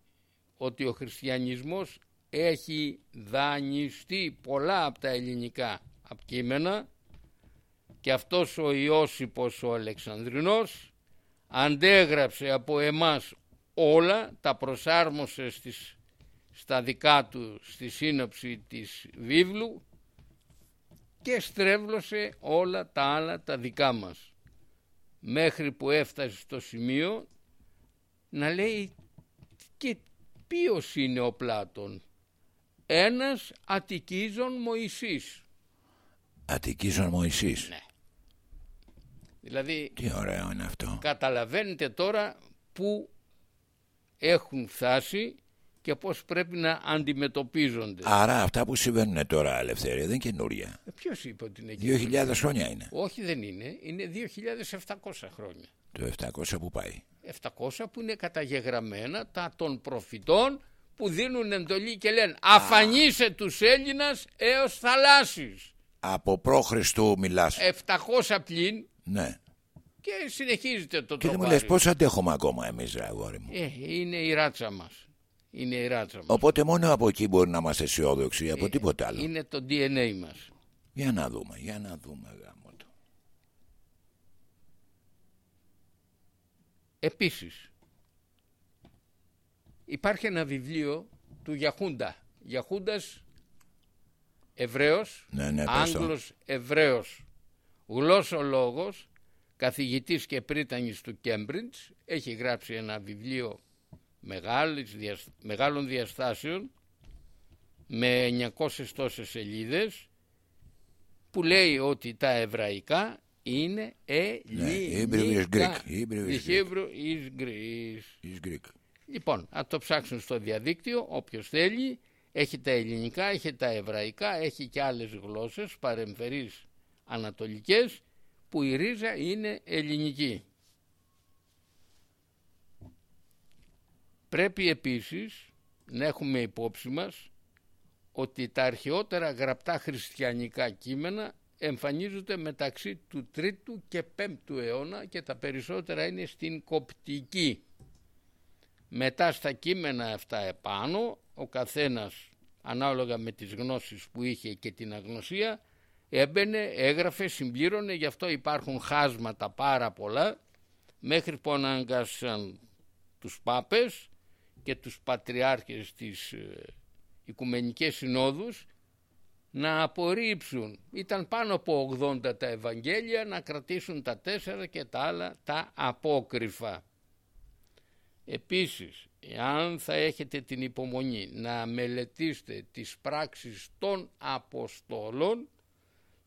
ότι ο χριστιανισμός έχει δανειστεί πολλά από τα ελληνικά κείμενα και αυτός ο Ιώσυπος ο Αλεξανδρινός αντέγραψε από εμάς όλα, τα προσάρμοσε στις, στα δικά του στη σύνοψη της βίβλου και στρέβλωσε όλα τα άλλα τα δικά μας. Μέχρι που έφτασε στο σημείο να λέει και ποιος είναι ο Πλάτων; Ένας Αττικίζων Μωυσής Αττικίζων Μωυσής. Ναι. Δηλαδή τι ωραίο είναι αυτό καταλαβαίνετε τώρα που έχουν φτάσει και πώς πρέπει να αντιμετωπίζονται. Άρα αυτά που συμβαίνουν τώρα ελευθερία δεν είναι καινούρια. Ε, ποιος είπε ότι είναι καινούρια; 2.000 χρόνια είναι. Όχι δεν είναι, είναι 2.700 χρόνια. Το 700 που πάει. 700 που είναι καταγεγραμμένα τα των προφητών που δίνουν εντολή και λένε αφανίσε τους Έλληνας έως θαλάσσης. Από προ-Χριστού μιλάς. 700 πλην. Ναι. Και συνεχίζεται το Και δεν μου λες πώς αντέχουμε ακόμα εμείς ρε αγόρι μου; Ε, είναι η ράτσα μας. Είναι η ράτσα μας. Οπότε μόνο από εκεί μπορεί να είμαστε αισιόδοξοι, από ε, τίποτα άλλο. Είναι το DNA μας. Για να δούμε, για να δούμε γάμο το. Επίσης, υπάρχει ένα βιβλίο του Γιαχούντα. Γιαχούντας Εβραίος, ναι, ναι, Άγγλος Εβραίος, γλώσσολόγος, καθηγητής και πρίτανης του Κέμπριντς, έχει γράψει ένα βιβλίο μεγάλων διαστάσεων με 900 τόσες σελίδες που λέει ότι τα εβραϊκά είναι ελληνικά. Hebrew is Greek. Λοιπόν, να το ψάξουν στο διαδίκτυο όποιος θέλει. Έχει τα ελληνικά, έχει τα εβραϊκά, έχει και άλλες γλώσσες παρεμφερείς ανατολικές που η ρίζα είναι ελληνική. Πρέπει επίσης να έχουμε υπόψη μας ότι τα αρχαιότερα γραπτά χριστιανικά κείμενα εμφανίζονται μεταξύ του 3ου και 5ου αιώνα και τα περισσότερα είναι στην κοπτική. Μετά στα κείμενα αυτά επάνω ο καθένας ανάλογα με τις γνώσεις που είχε και την αγνωσία έμπαινε, έγραφε, συμπλήρωνε, γι' αυτό υπάρχουν χάσματα πάρα πολλά μέχρι που αναγκάσαν τους πάπες και τους πατριάρχες της ε, Οικουμενικές Συνόδους να απορρίψουν. Ήταν πάνω από 80 τα Ευαγγέλια να κρατήσουν τα τέσσερα και τα άλλα τα απόκριφα. Επίσης, εάν θα έχετε την υπομονή να μελετήσετε τις πράξεις των Αποστόλων,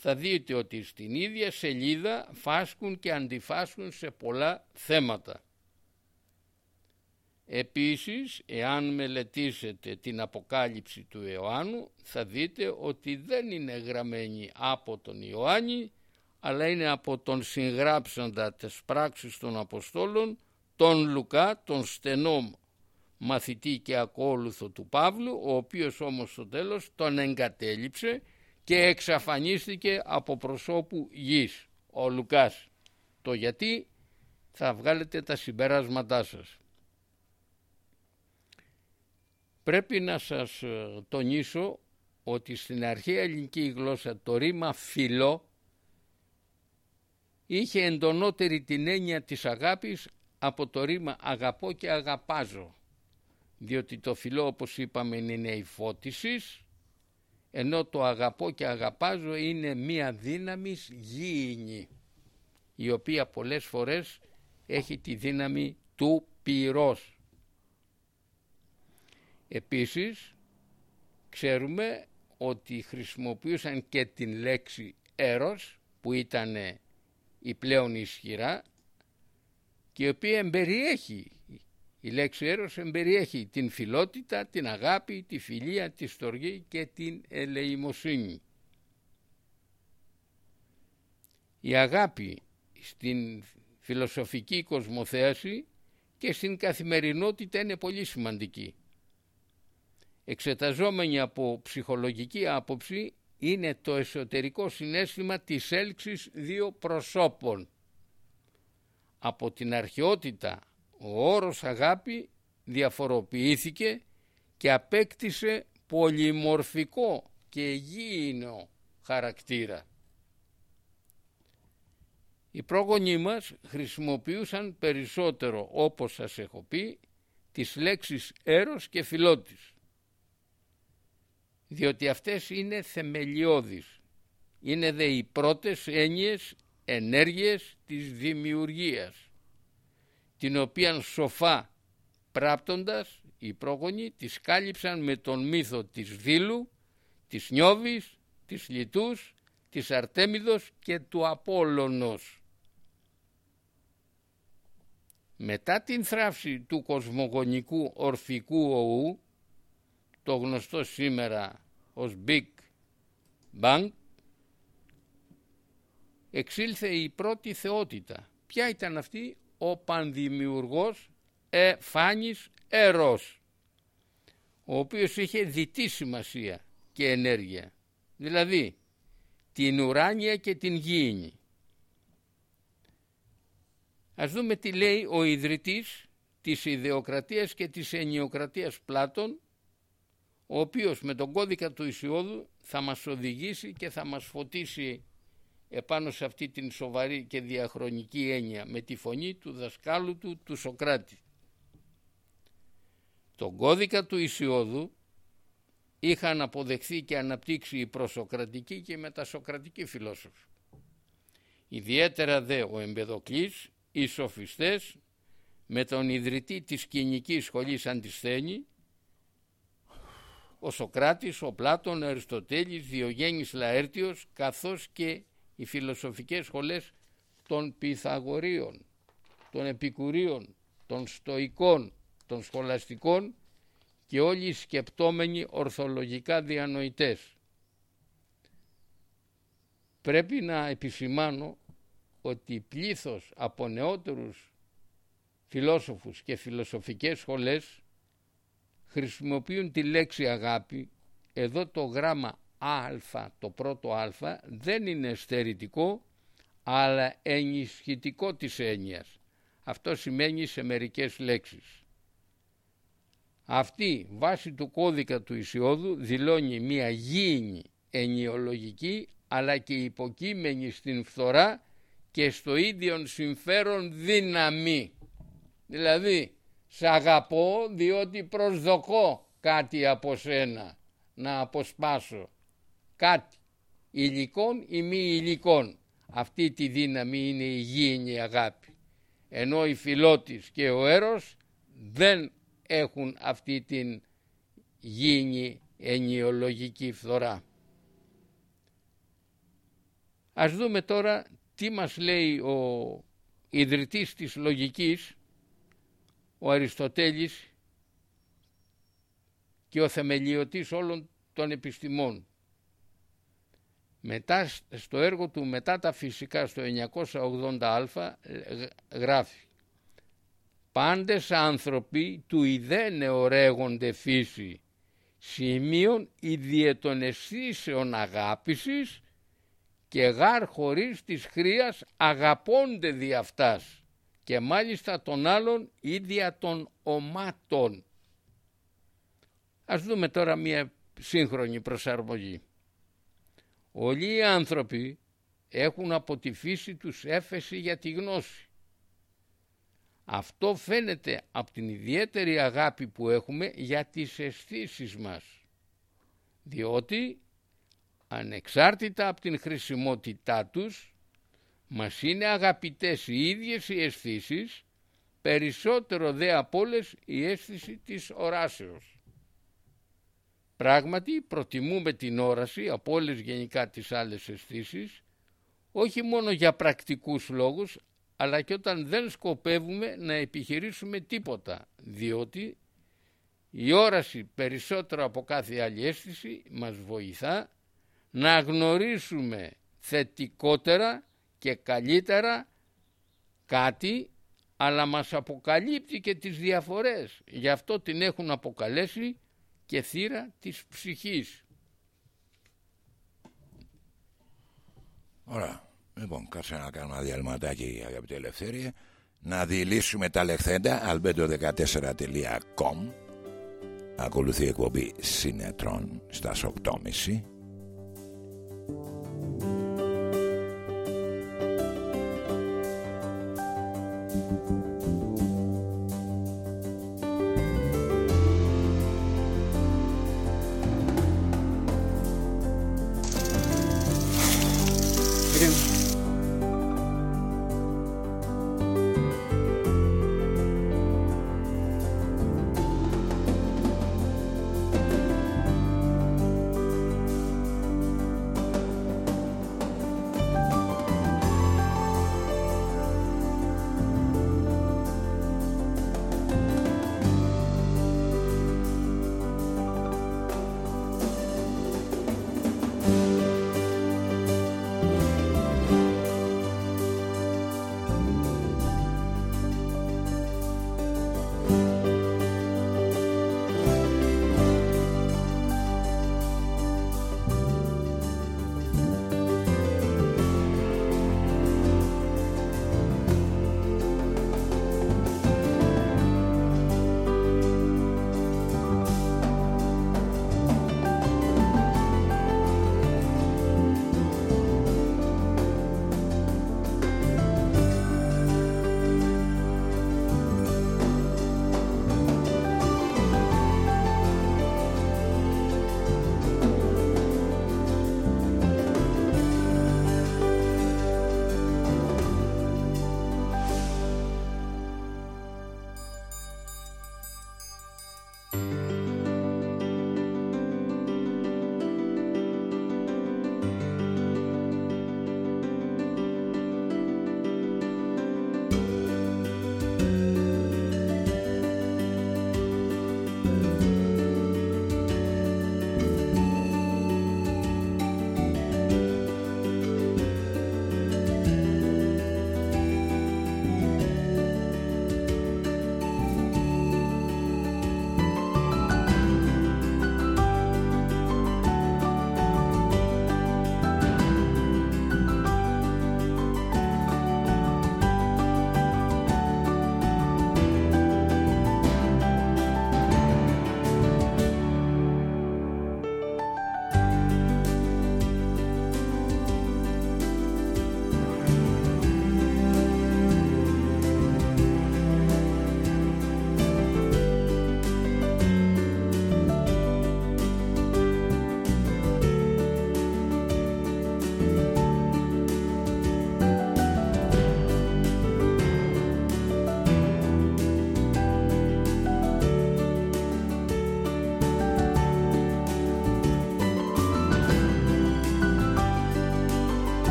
θα δείτε ότι στην ίδια σελίδα φάσκουν και αντιφάσκουν σε πολλά θέματα. Επίσης, εάν μελετήσετε την Αποκάλυψη του Ιωάννου, θα δείτε ότι δεν είναι γραμμένη από τον Ιωάννη, αλλά είναι από τον συγγράψαντα της πράξεις των Αποστόλων, τον Λουκά, τον στενό μαθητή και ακόλουθο του Παύλου, ο οποίος όμως στο τέλος τον εγκατέλειψε και εξαφανίστηκε από προσώπου γης. Ο Λουκάς. Το γιατί θα βγάλετε τα συμπεράσματά σας. Πρέπει να σας ε, τονίσω ότι στην αρχαία ελληνική γλώσσα το ρήμα φιλό είχε εντονότερη την έννοια της αγάπης από το ρήμα αγαπώ και αγαπάζω διότι το φιλό όπως είπαμε είναι η φώτισης ενώ το αγαπώ και αγαπάζω είναι μία δύναμη γήινη η οποία πολλές φορές έχει τη δύναμη του πυρός. Επίσης ξέρουμε ότι χρησιμοποιούσαν και την λέξη έρος που ήταν η πλέον ισχυρά και η οποία εμπεριέχει η λέξη έρος εμπεριέχει την φιλότητα, την αγάπη, τη φιλία, τη στοργή και την ελεημοσύνη. Η αγάπη στην φιλοσοφική κοσμοθέαση και στην καθημερινότητα είναι πολύ σημαντική. Εξεταζόμενη από ψυχολογική άποψη είναι το εσωτερικό συνέστημα της έλξης δύο προσώπων από την αρχαιότητα ο όρος αγάπη διαφοροποιήθηκε και απέκτησε πολυμορφικό και γήινο χαρακτήρα. Οι πρόγονοί μας χρησιμοποιούσαν περισσότερο όπως σας έχω πει τις λέξεις έρος και φιλότης διότι αυτές είναι θεμελιώδεις. Είναι δε οι πρώτες έννοιες ενέργειες της δημιουργίας την οποία σοφά πράπτοντας οι πρόγονοι τις κάλυψαν με τον μύθο της Δήλου, της Νιώβης, της Λιτούς, της Αρτέμιδος και του Απόλλωνος. Μετά την θράψη του κοσμογονικού ορφικού οού, το γνωστό σήμερα ως Big Bang, εξήλθε η πρώτη θεότητα. Ποια ήταν αυτή; Ο πανδημιουργός Εφάνης Ερός, ο οποίος είχε διτή σημασία και ενέργεια, δηλαδή την ουράνια και την γήινη. Ας δούμε τι λέει ο ιδρυτής της ιδεοκρατίας και της ενιοκρατίας Πλάτων, ο οποίος με τον κώδικα του Ισιώδου θα μας οδηγήσει και θα μας φωτίσει επάνω σε αυτή την σοβαρή και διαχρονική έννοια με τη φωνή του δασκάλου του, του Σοκράτη. Τον κώδικα του Ισιώδου είχαν αποδεχθεί και αναπτύξει οι προσοκρατικοί και οι μετασοκρατικοί φιλόσοφοι. Ιδιαίτερα δε ο Εμπεδοκλής, οι σοφιστές με τον ιδρυτή της κοινικής σχολής Αντισθένη, ο Σοκράτης, ο Πλάτων, ο Αριστοτέλης, Διογέννης Λαέρτιος, καθώς και οι φιλοσοφικές σχολές των Πυθαγορίων, των Επικουρίων, των Στοικών, των Σχολαστικών και όλοι οι σκεπτόμενοι ορθολογικά διανοητές. Πρέπει να επισημάνω ότι πλήθος από νεότερους φιλόσοφους και φιλοσοφικές σχολές χρησιμοποιούν τη λέξη αγάπη εδώ το γράμμα α, το πρώτο α δεν είναι στερητικό αλλά ενισχυτικό της έννοιας. Αυτό σημαίνει σε μερικές λέξεις. Αυτή βάσει του κώδικα του Ισιώδου δηλώνει μια γήινη ενιολογική αλλά και υποκείμενη στην φθορά και στο ίδιο συμφέρον δύναμη. Δηλαδή, σ' αγαπώ διότι προσδοκώ κάτι από σένα να αποσπάσω. Κάτι, υλικών ή μη υλικών. Αυτή τη δύναμη είναι η γήινη αγάπη. Ενώ η φιλότης και ο έρος δεν έχουν αυτή την γήινη ενιολογική φθορά. Ας δούμε τώρα τι μας λέει ο ιδρυτής της λογικής, ο Αριστοτέλης και ο θεμελιωτής όλων των επιστημών. Μετά στο έργο του μετά τα φυσικά στο 980α γράφει πάντες άνθρωποι του ιδένε ορέγονται φύση σημείων ιδιαιτων αισθήσεων αγάπησης και γάρ χωρίς της χρίας αγαπώνται δι' αυτάς και μάλιστα των άλλων ίδια των ομάτων. Ας δούμε τώρα μια σύγχρονη προσαρμογή. Όλοι οι άνθρωποι έχουν από τη φύση τους έφεση για τη γνώση. Αυτό φαίνεται από την ιδιαίτερη αγάπη που έχουμε για τις αισθήσεις μας. Διότι ανεξάρτητα από την χρησιμότητά τους μας είναι αγαπητές οι ίδιες οι αισθήσεις, περισσότερο δε από όλες η αίσθηση της οράσεως. Πράγματι προτιμούμε την όραση από όλες γενικά τις άλλες αισθήσεις, όχι μόνο για πρακτικούς λόγους αλλά και όταν δεν σκοπεύουμε να επιχειρήσουμε τίποτα διότι η όραση περισσότερο από κάθε άλλη αίσθηση μας βοηθά να γνωρίσουμε θετικότερα και καλύτερα κάτι αλλά μας αποκαλύπτει και τις διαφορές. Γι' αυτό την έχουν αποκαλέσει και θύρα της ψυχής. Ωραία. Λοιπόν, κάτσε να κάνουμε ένα διαλυματάκι αγαπητή Ελευθερία να διηλύσουμε τα λεχθέντα albedo14.com Ακολουθεί η εκπομπή Συνετρών στα 8.30 again.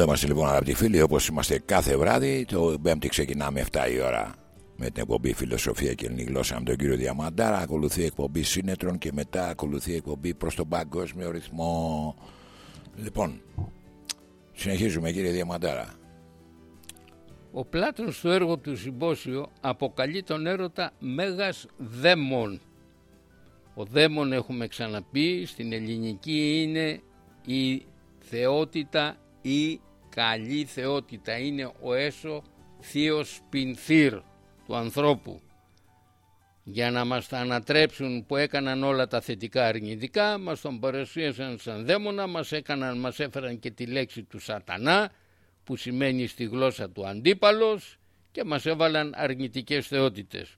Εδώ είμαστε λοιπόν αγαπητοί φίλοι όπως είμαστε κάθε βράδυ Το Πέμπτη ξεκινάμε 7 η ώρα με την εκπομπή Φιλοσοφία και Ελληνική Γλώσσα με τον κύριο Διαμαντάρα. Ακολουθεί εκπομπή Σύνετρων και μετά ακολουθεί εκπομπή προς τον παγκόσμιο ρυθμό. Λοιπόν, συνεχίζουμε κύριε Διαμαντάρα. Ο Πλάτων στο έργο του Συμπόσιο αποκαλεί τον έρωτα Μέγας Δαίμον. Ο Δαίμον έχουμε ξαναπεί στην ελληνική είναι η θεότητα η καλή θεότητα, είναι ο έσω θείος πινθύρ του ανθρώπου για να μας τα ανατρέψουν που έκαναν όλα τα θετικά αρνητικά, μας τον παρουσίασαν σαν δαίμονα, μας, έκαναν, μας έφεραν και τη λέξη του σατανά που σημαίνει στη γλώσσα του αντίπαλος και μας έβαλαν αρνητικές θεότητες.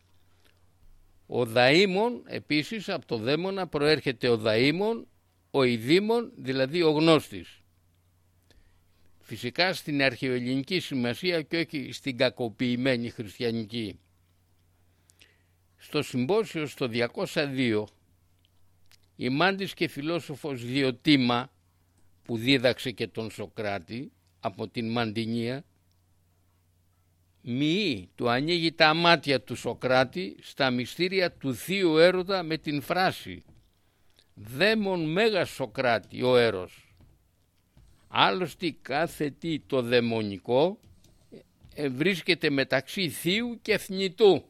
Ο δαήμον επίσης από το δαίμονα προέρχεται ο δαήμον, ο ειδήμον δηλαδή ο γνώστης. Φυσικά στην αρχαιοελληνική σημασία και όχι στην κακοποιημένη χριστιανική. Στο συμπόσιο στο 202 η μάντης και φιλόσοφος Διοτήμα που δίδαξε και τον Σοκράτη από την Μαντινία μοιεί του ανοίγει τα μάτια του Σοκράτη στα μυστήρια του θείου έρωτα με την φράση «Δαίμον μέγας Σοκράτη ο έρος». Άλλωστε κάθε τι το δαιμονικό ε, βρίσκεται μεταξύ θείου και θνητού.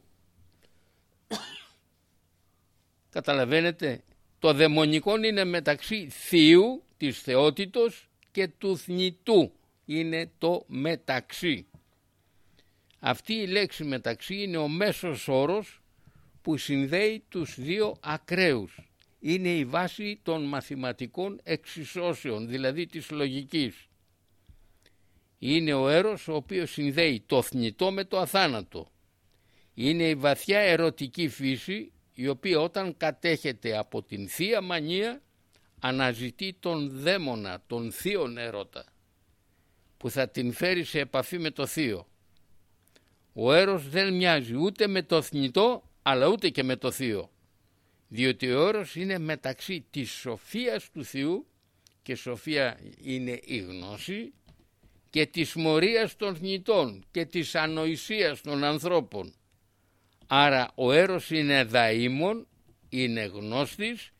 Καταλαβαίνετε, το δαιμονικό είναι μεταξύ θείου της θεότητος και του θνητού. Είναι το μεταξύ. Αυτή η λέξη μεταξύ είναι ο μέσος όρος που συνδέει τους δύο ακραίους. Είναι η βάση των μαθηματικών εξισώσεων, δηλαδή της λογικής. Είναι ο έρος ο οποίος συνδέει το θνητό με το αθάνατο. Είναι η βαθιά ερωτική φύση η οποία όταν κατέχεται από την θεία μανία αναζητεί τον δαίμονα, τον θείον έρωτα που θα την φέρει σε επαφή με το θείο. Ο έρος δεν μοιάζει ούτε με το θνητό αλλά ούτε και με το θείο διότι ο έρος είναι μεταξύ της σοφίας του Θεού και σοφία είναι η γνώση και της μορίας των θνητών και της ανοησίας των ανθρώπων. Άρα ο έρος είναι δαήμων, είναι γνώστης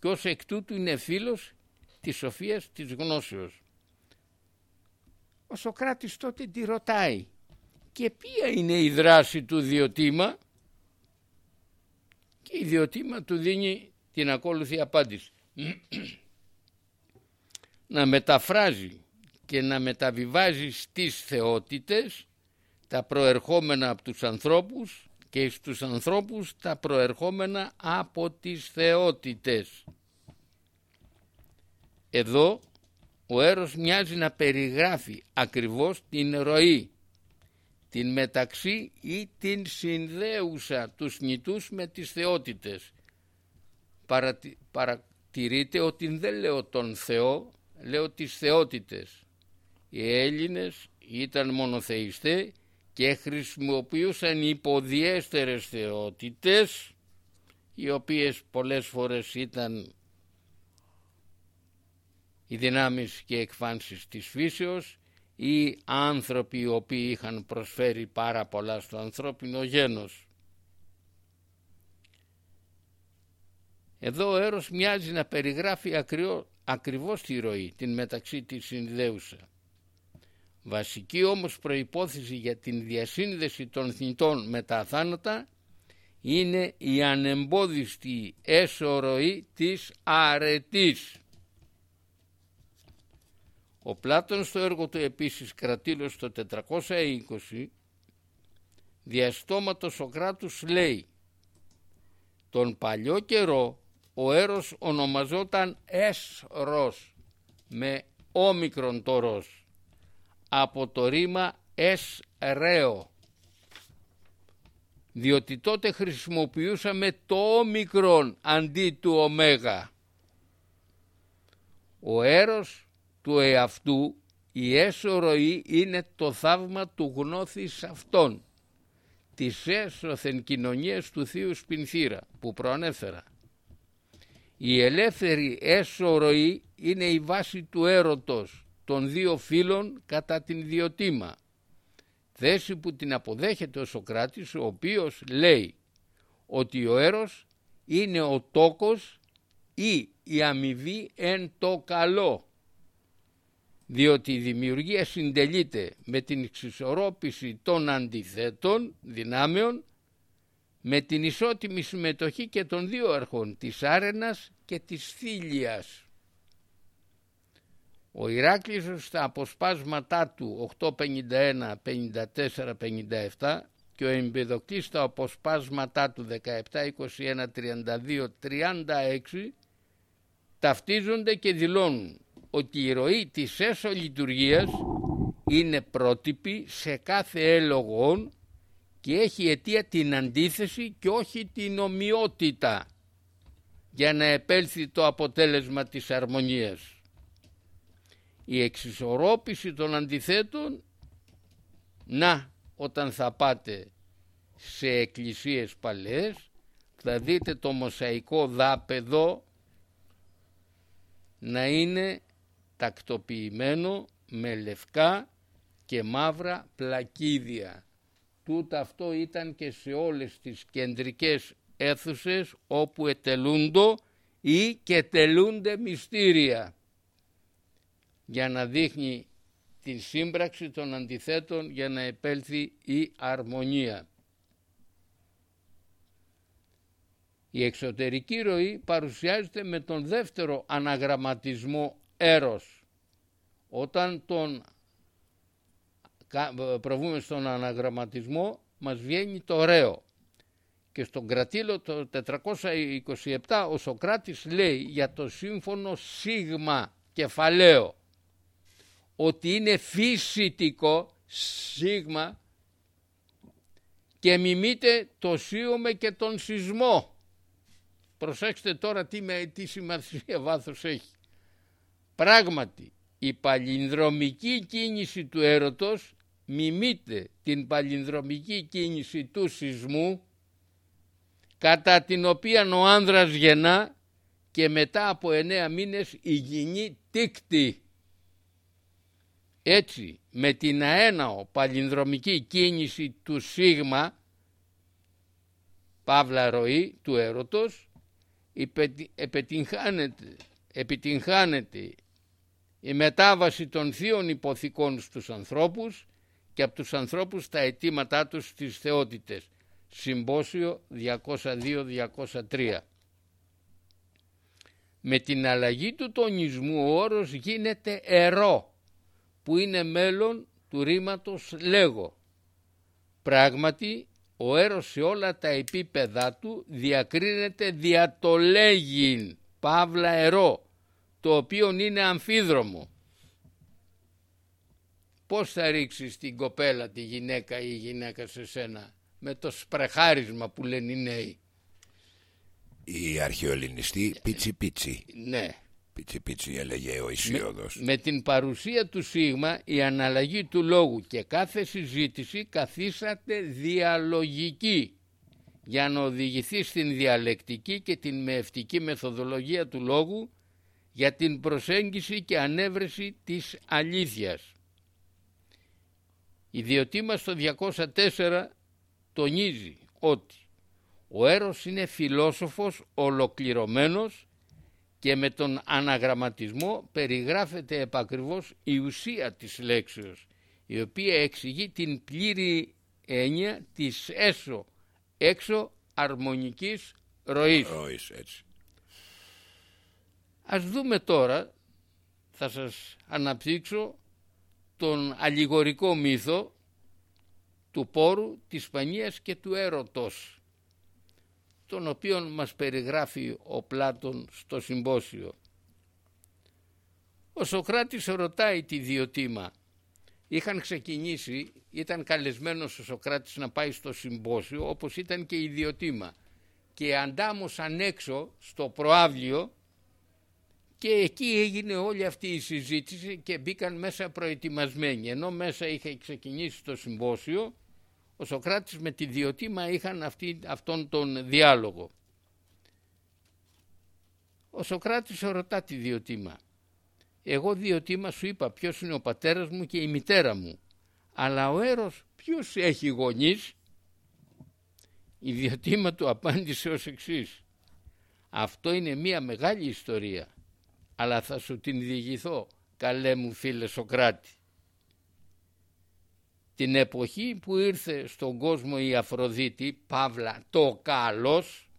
και ως εκ τούτου είναι φίλος της σοφίας της γνώσεως. Ο Σοκράτης τότε τη ρωτάει και ποια είναι η δράση του Διοτήμα και η Διοτήμα του δίνει την ακόλουθη απάντηση. [clears throat] να μεταφράζει και να μεταβιβάζει στις θεότητες τα προερχόμενα από τους ανθρώπους και στους ανθρώπους τα προερχόμενα από τις θεότητες. Εδώ ο έρος μοιάζει να περιγράφει ακριβώς την ροή, την μεταξύ ή την συνδέουσα τους νητούς με τις θεότητες. Παρατη, παρατηρείτε ότι δεν λέω τον Θεό, λέω τις θεότητες. Οι Έλληνες ήταν μονοθεϊστές και χρησιμοποιούσαν υποδιέστερες θεότητες οι οποίες πολλές φορές ήταν οι δυνάμεις και εκφάνσεις της φύσεως ή άνθρωποι οι οποίοι είχαν προσφέρει πάρα πολλά στο ανθρώπινο γένος. Εδώ ο έρος μοιάζει να περιγράφει ακριβώς τη ροή, την μεταξύ της συνδέουσα. Βασική όμως προϋπόθεση για την διασύνδεση των θνητών με τα θάνατα είναι η ανεμπόδιστη ροή της αρετής. Ο Πλάτων στο έργο του επίσης κρατήλος το 420 διαστόματος Σοκράτους λέει «Τον παλιό καιρό ο έρος ονομαζόταν Έσρος με όμικρον τόρος από το ρήμα «εσ ρέο» διότι τότε χρησιμοποιούσαμε το όμικρον αντί του ωμέγα. Ο έρος του εαυτού, η έσω ροή είναι το θαύμα του γνώθης αυτών, της έσωθεν κοινωνίας του Θείου Σπινθήρα που προανέφερα. Η ελεύθερη έσω ροή είναι η βάση του έρωτος των δύο φίλων κατά την ιδιωτήμα. Θέση που την αποδέχεται ο Σοκράτης ο οποίος λέει ότι ο έρος είναι ο τόκος ή η αμοιβή εν το καλό διότι η δημιουργία συντελείται με την εξισορρόπηση των αντιθέτων δυνάμεων με την ισότιμη συμμετοχή και των δύο αρχών της άρενας και της θήλιας. Ο Ηράκλειος στα αποσπάσματά του 851, 54, 57 και ο Εμπεδοκλής στα αποσπάσματά του 17, 21, 32, 36 ταυτίζονται και δηλώνουν ότι η ροή της έσω λειτουργίας είναι πρότυπη σε κάθε έλογον και έχει αιτία την αντίθεση και όχι την ομοιότητα για να επέλθει το αποτέλεσμα της αρμονίας. Η εξισορρόπηση των αντιθέτων, να όταν θα πάτε σε εκκλησίες παλαιές θα δείτε το μοσαϊκό δάπεδο να είναι τακτοποιημένο με λευκά και μαύρα πλακίδια. Τούτο αυτό ήταν και σε όλες τις κεντρικές αίθουσες όπου ετελούντο ή και τελούνται μυστήρια για να δείχνει τη σύμπραξη των αντιθέτων για να επέλθει η αρμονία. Η εξωτερική ροή παρουσιάζεται με τον δεύτερο αναγραμματισμό έρος. Όταν τον προβούμε στον αναγραμματισμό μας βγαίνει το ωραίο. Και στον κρατήλο το 427 ο Σοκράτης λέει για το σύμφωνο σίγμα κεφαλαίο ότι είναι φυσιτικό σίγμα και μιμείται το σίωμε και τον σεισμό. Προσέξτε τώρα τι, με, τι σημασία βάθος έχει. Πράγματι η παλινδρομική κίνηση του έρωτος μιμείται την παλινδρομική κίνηση του σεισμού κατά την οποία ο άνδρας γεννά και μετά από εννέα μήνες η γυνή τίκτη. Έτσι με την αέναο παλινδρομική κίνηση του σίγμα παύλα ροή του έρωτος επιτυγχάνεται, επιτυγχάνεται η μετάβαση των θείων υποθηκών στους ανθρώπους και από τους ανθρώπους τα αιτήματά τους στις θεότητες. Συμπόσιο 202-203 Με την αλλαγή του τονισμού ο όρος γίνεται ερώ που είναι μέλλον του ρήματος λέγω. Πράγματι ο έρος σε όλα τα επίπεδα του διακρίνεται δια το λέγειν, παύλα ερώ, το οποίο είναι αμφίδρομο. Πώς θα ρίξεις την κοπέλα, τη γυναίκα ή η γυναίκα σε σένα με το σπρεχάρισμα που λένε οι νέοι; Η αρχαιοελληνιστή πίτσι πίτσι. Ναι. Πίτσι πίτσι έλεγε ο Ισίωδος. Με, με την παρουσία του Σίγμα η αναλλαγή του λόγου και κάθε συζήτηση καθίσατε διαλογική για να οδηγηθεί στην διαλεκτική και την μεευτική μεθοδολογία του λόγου για την προσέγγιση και ανέβρεση της αλήθειας. Η Διωτήμα στο 204 τονίζει ότι ο Έρος είναι φιλόσοφος ολοκληρωμένος και με τον αναγραμματισμό περιγράφεται επακριβώς η ουσία της λέξεως η οποία εξηγεί την πλήρη έννοια της έσω έξω αρμονικής ροής. ροής έτσι. Ας δούμε τώρα, θα σας αναπτύξω τον αλληγορικό μύθο του πόρου, της σπανίας και του έρωτος τον οποίον μας περιγράφει ο Πλάτων στο συμπόσιο. Ο Σοκράτης ρωτάει τη Διωτήμα. Είχαν ξεκινήσει, ήταν καλεσμένος ο Σοκράτης να πάει στο συμπόσιο όπως ήταν και η Διωτήμα και αντάμωσαν έξω στο προάβλιο και εκεί έγινε όλη αυτή η συζήτηση και μπήκαν μέσα προετοιμασμένοι. Ενώ μέσα είχε ξεκινήσει το συμπόσιο, ο Σοκράτης με τη Διωτήμα είχαν αυτή, αυτόν τον διάλογο. Ο Σοκράτης ρωτά τη Διωτήμα. Εγώ Διωτήμα σου είπα ποιος είναι ο πατέρας μου και η μητέρα μου. Αλλά ο Έρος ποιος έχει γονείς; Η Διωτήμα του απάντησε ως εξής. Αυτό είναι μια μεγάλη ιστορία αλλά θα σου την διηγηθώ καλέ μου φίλε Σοκράτη. Την εποχή που ήρθε στον κόσμο η Αφροδίτη, Παύλα το κάλος,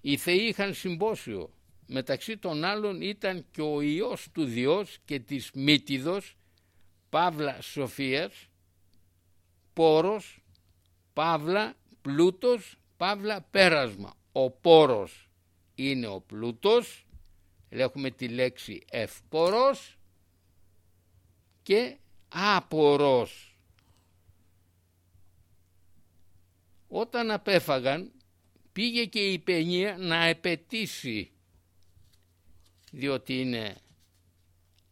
οι θεοί είχαν συμπόσιο μεταξύ των άλλων ήταν και ο ιός του Διός και της Μύτιδος, Παύλα Σοφίας, πόρος, Παύλα πλούτος, Παύλα πέρασμα. Ο πόρος είναι ο πλούτος, έχουμε τη λέξη ευπορός και άπορος. Όταν απέφαγαν πήγε και η παινία να επαιτήσει διότι είναι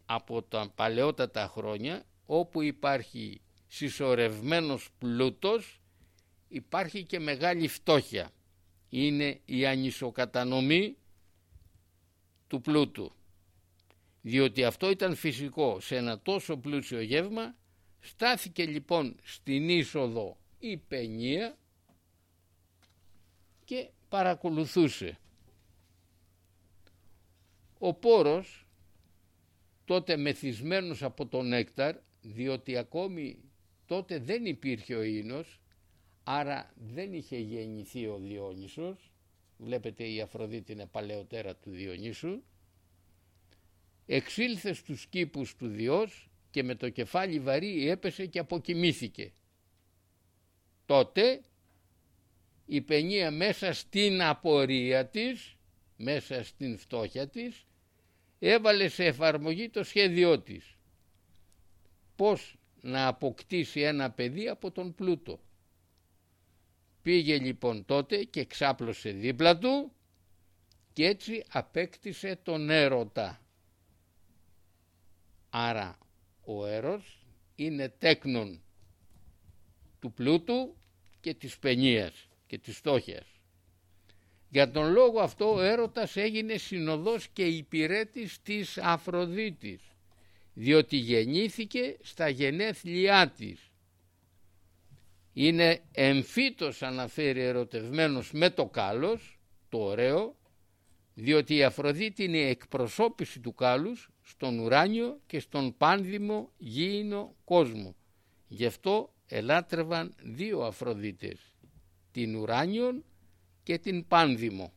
από τα παλαιότατα χρόνια όπου υπάρχει συσσωρευμένος πλούτος υπάρχει και μεγάλη φτώχεια. Είναι η ανισοκατανομή του πλούτου. Διότι αυτό ήταν φυσικό σε ένα τόσο πλούσιο γεύμα στάθηκε λοιπόν στην είσοδο η παινία και παρακολουθούσε. Ο πόρος τότε μεθυσμένος από τον νέκταρ διότι ακόμη τότε δεν υπήρχε ο ίνος άρα δεν είχε γεννηθεί ο Διόνυσος βλέπετε η Αφροδίτη είναι παλαιότερα του Διονύσου εξήλθε στους κήπους του Διός και με το κεφάλι βαρύ έπεσε και αποκοιμήθηκε. Τότε η παινία μέσα στην απορία της, μέσα στην φτώχεια της, έβαλε σε εφαρμογή το σχέδιό της. Πώς να αποκτήσει ένα παιδί από τον πλούτο. Πήγε λοιπόν τότε και ξάπλωσε δίπλα του και έτσι απέκτησε τον έρωτα. Άρα ο έρος είναι τέκνον του πλούτου και της παινίας και της φτώχειας. Για τον λόγο αυτό ο έρωτας έγινε συνοδός και υπηρέτης της Αφροδίτης, διότι γεννήθηκε στα γενέθλιά της. Είναι εμφύτος αναφέρει ερωτευμένος με το κάλος, το ωραίο, διότι η Αφροδίτη είναι η εκπροσώπηση του κάλους στον ουράνιο και στον πάνδημο γήινο κόσμο. Γι' αυτό ελάτρευαν δύο Αφροδίτες, την ουράνιον και την πάνδημο.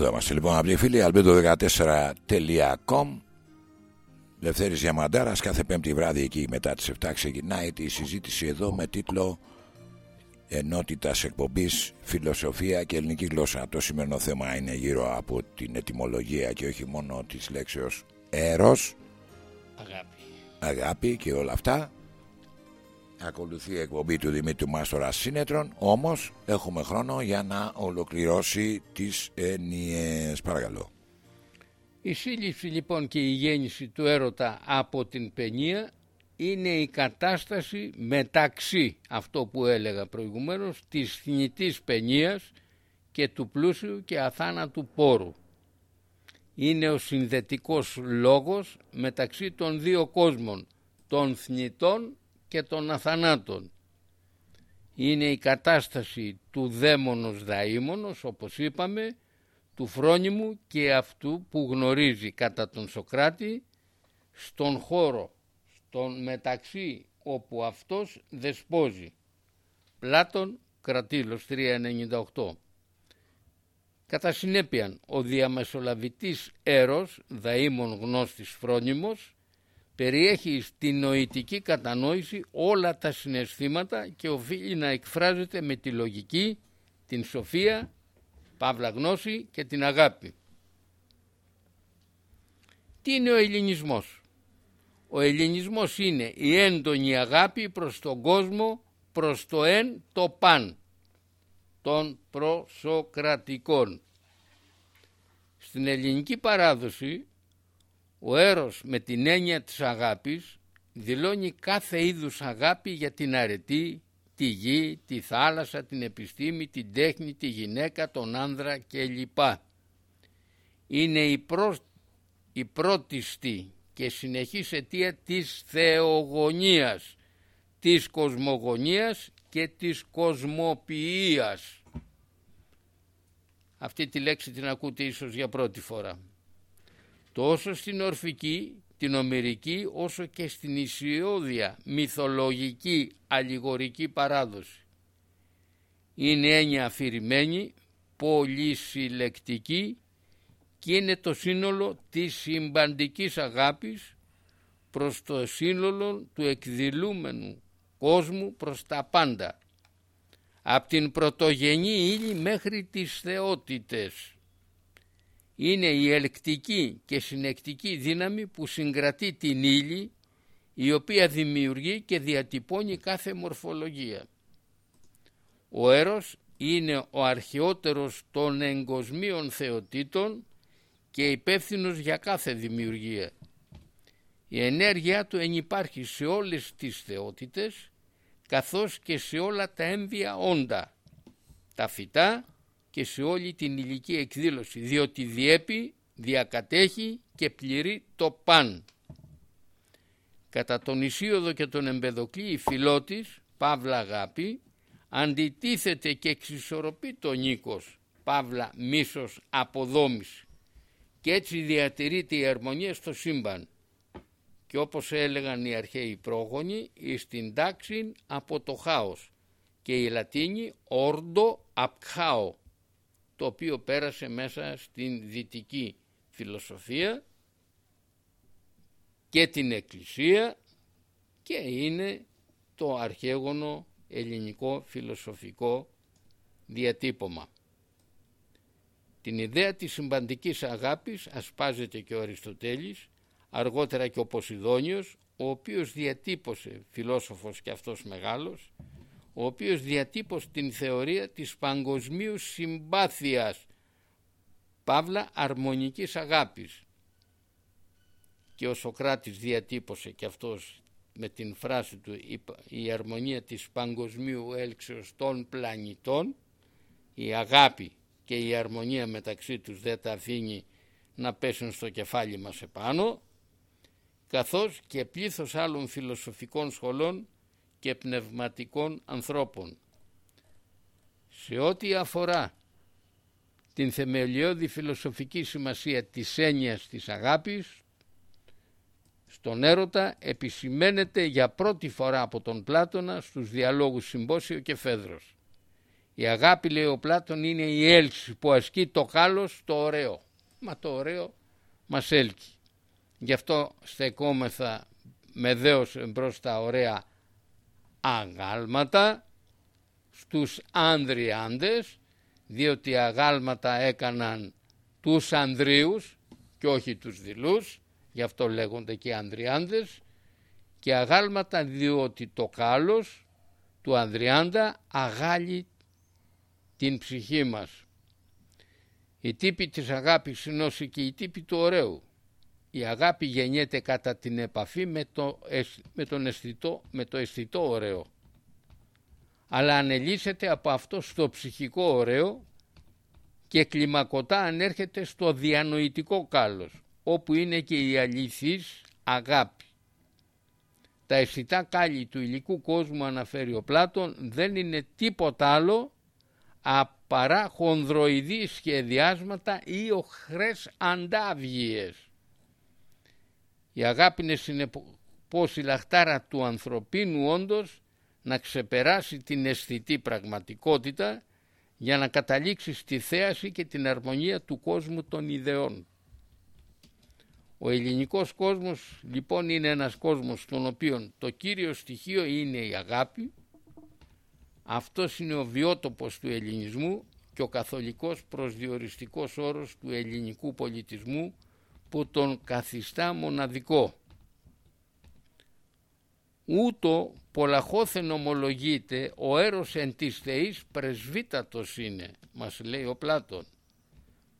Εδώ είμαστε. Λοιπόν απλοί φίλοι albedo14.com Λευθέρης Διαμαντάρας κάθε πέμπτη βράδυ εκεί μετά τις 7 ξεκινάει τη συζήτηση εδώ με τίτλο ενότητας εκπομπής φιλοσοφία και ελληνική γλώσσα το σημερινό θέμα είναι γύρω από την ετυμολογία και όχι μόνο της λέξεως έρος αγάπη. Αγάπη και όλα αυτά ακολουθεί η εκπομπή του Δημήτρου Μάστορα Σύνετρων όμως έχουμε χρόνο για να ολοκληρώσει τις έννοιες παρακαλώ η σύλληψη λοιπόν και η γέννηση του έρωτα από την παινία είναι η κατάσταση μεταξύ αυτό που έλεγα προηγουμένως της θνητής παινίας και του πλούσιου και αθάνατου πόρου. Είναι ο συνδετικός λόγος μεταξύ των δύο κόσμων, των θνητών και των αθανάτων. Είναι η κατάσταση του δαίμονος δαίμονος όπως είπαμε, του φρόνιμου και αυτού που γνωρίζει κατά τον Σοκράτη στον χώρο, στον μεταξύ όπου αυτός δεσπόζει. Πλάτων Κρατήλος 398 Κατά συνέπεια, ο διαμεσολαβητής έρος, δαίμον γνώστης φρόνιμος, περιέχει στη νοητική κατανόηση όλα τα συναισθήματα και οφείλει να εκφράζεται με τη λογική, την σοφία, παύλα γνώση και την αγάπη. Τι είναι ο ελληνισμός; Ο ελληνισμός είναι η έντονη αγάπη προς τον κόσμο, προς το εν, το παν των προσοκρατικών. Στην ελληνική παράδοση ο έρος με την έννοια της αγάπης δηλώνει κάθε είδους αγάπη για την αρετή, τη γη, τη θάλασσα, την επιστήμη, την τέχνη, τη γυναίκα, τον άνδρα κλπ. Είναι η, προ... η πρώτιστη και συνεχής αιτία της θεογονίας, της κοσμογονίας και της κοσμοποιίας. Αυτή τη λέξη την ακούτε ίσως για πρώτη φορά τόσο στην ορφική, την ομερική, όσο και στην ισιώδια, μυθολογική, αλληγορική παράδοση. Είναι έννοια αφηρημένη, πολυσυλλεκτική και είναι το σύνολο της συμπαντικής αγάπης προς το σύνολο του εκδηλούμενου κόσμου προς τα πάντα. Από την πρωτογενή ύλη μέχρι τις θεότητες είναι η ελκτική και συνεκτική δύναμη που συγκρατεί την ύλη η οποία δημιουργεί και διατυπώνει κάθε μορφολογία. Ο έρος είναι ο αρχαιότερος των εγκοσμίων θεοτήτων και υπεύθυνος για κάθε δημιουργία. Η ενέργειά του ενυπάρχει σε όλες τις θεότητες καθώς και σε όλα τα έμβια όντα, τα φυτά, και σε όλη την ηλική εκδήλωση διότι διέπει, διακατέχει και πληρεί το παν. Κατά τον Ισίωδο και τον Εμπεδοκλή η φιλότης, παύλα αγάπη, αντιτίθεται και εξισορροπεί τον Νίκος, παύλα μίσος αποδόμηση και έτσι διατηρείται η αρμονία στο σύμπαν. Και όπως έλεγαν οι αρχαίοι πρόγονοι εις την τάξη από το χάος και οι Λατίνοι όρντο απχάο το οποίο πέρασε μέσα στην δυτική φιλοσοφία και την εκκλησία και είναι το αρχαίγωνο ελληνικό φιλοσοφικό διατύπωμα. Την ιδέα της συμπαντικής αγάπης ασπάζεται και ο Αριστοτέλης, αργότερα και ο Ποσειδόνιος, ο οποίος διατύπωσε, φιλόσοφος και αυτός μεγάλος, ο οποίος διατύπωσε την θεωρία της παγκοσμίου συμπάθειας, παύλα αρμονικής αγάπης. Και ο Σοκράτης διατύπωσε και αυτός με την φράση του η αρμονία της παγκοσμίου έλξεως των πλανητών, η αγάπη και η αρμονία μεταξύ τους δεν τα αφήνει να πέσουν στο κεφάλι μας επάνω, καθώς και πλήθος άλλων φιλοσοφικών σχολών και πνευματικών ανθρώπων. Σε ό,τι αφορά την θεμελιώδη φιλοσοφική σημασία της έννοιας της αγάπης, στον έρωτα επισημαίνεται για πρώτη φορά από τον Πλάτωνα στους διαλόγους Συμπόσιο και Φέδρος. Η αγάπη λέει ο Πλάτων είναι η έλξη που ασκεί το κάλος το ωραίο. Μα το ωραίο μας έλκει. Γι' αυτό στεκόμεθα με δέος μπρος τα ωραία αγάλματα στους άνδριάντες διότι αγάλματα έκαναν τους ανδρίους και όχι τους δειλούς γι' αυτό λέγονται και ανδριάντες και αγάλματα διότι το κάλος του ανδριάντα αγάλει την ψυχή μας. Η τύπη της αγάπης είναι όσοι και η τύπη του ωραίου. Η αγάπη γεννιέται κατά την επαφή με το, με τον αισθητό, με το αισθητό ωραίο. Αλλά ανελίσσεται από αυτό στο ψυχικό ωραίο και κλιμακωτά ανέρχεται στο διανοητικό κάλος, όπου είναι και η αληθής αγάπη. Τα αισθητά κάλλη του υλικού κόσμου αναφέρει ο Πλάτων δεν είναι τίποτα άλλο παρά χονδροειδή σχεδιάσματα ή οχρές αντάβιες. Η αγάπη είναι συνεπώς η λαχτάρα του ανθρωπίνου όντως να ξεπεράσει την αισθητή πραγματικότητα για να καταλήξει στη θέαση και την αρμονία του κόσμου των ιδεών. Ο ελληνικός κόσμος λοιπόν είναι ένας κόσμος στον οποίο το κύριο στοιχείο είναι η αγάπη. Αυτός είναι ο βιότοπος του ελληνισμού και ο καθολικός προσδιοριστικός όρος του ελληνικού πολιτισμού που τον καθιστά μοναδικό. Ούτω πολλαχώθεν ομολογείται ο έρος εν της θεής πρεσβύτατος είναι, μας λέει ο Πλάτων.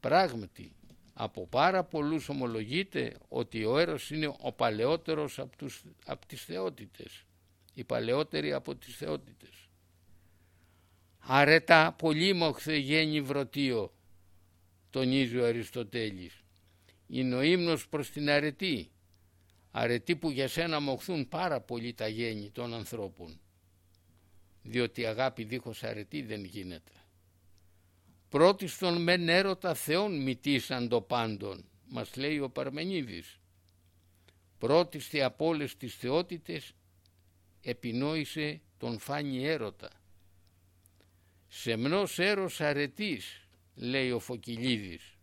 Πράγματι, από πάρα πολλούς ομολογείται ότι ο έρος είναι ο παλαιότερος από, τους, από τις θεότητες, οι παλαιότεροι από τις θεότητες. Αρετά πολύμοχθε γέννη βρωτίο, τονίζει ο Αριστοτέλης. Είναι ο ύμνος προς την αρετή, αρετή που για σένα μοχθούν πάρα πολύ τα γέννη των ανθρώπων, διότι αγάπη δίχως αρετή δεν γίνεται. Πρώτιστον μεν έρωτα θεών μητήσαν το πάντων, μας λέει ο Παρμενίδης. Πρώτιστη από όλες τις θεότητες επινόησε τον φάνη έρωτα. Σεμνός έρος αρετής, λέει ο Φωκυλίδης.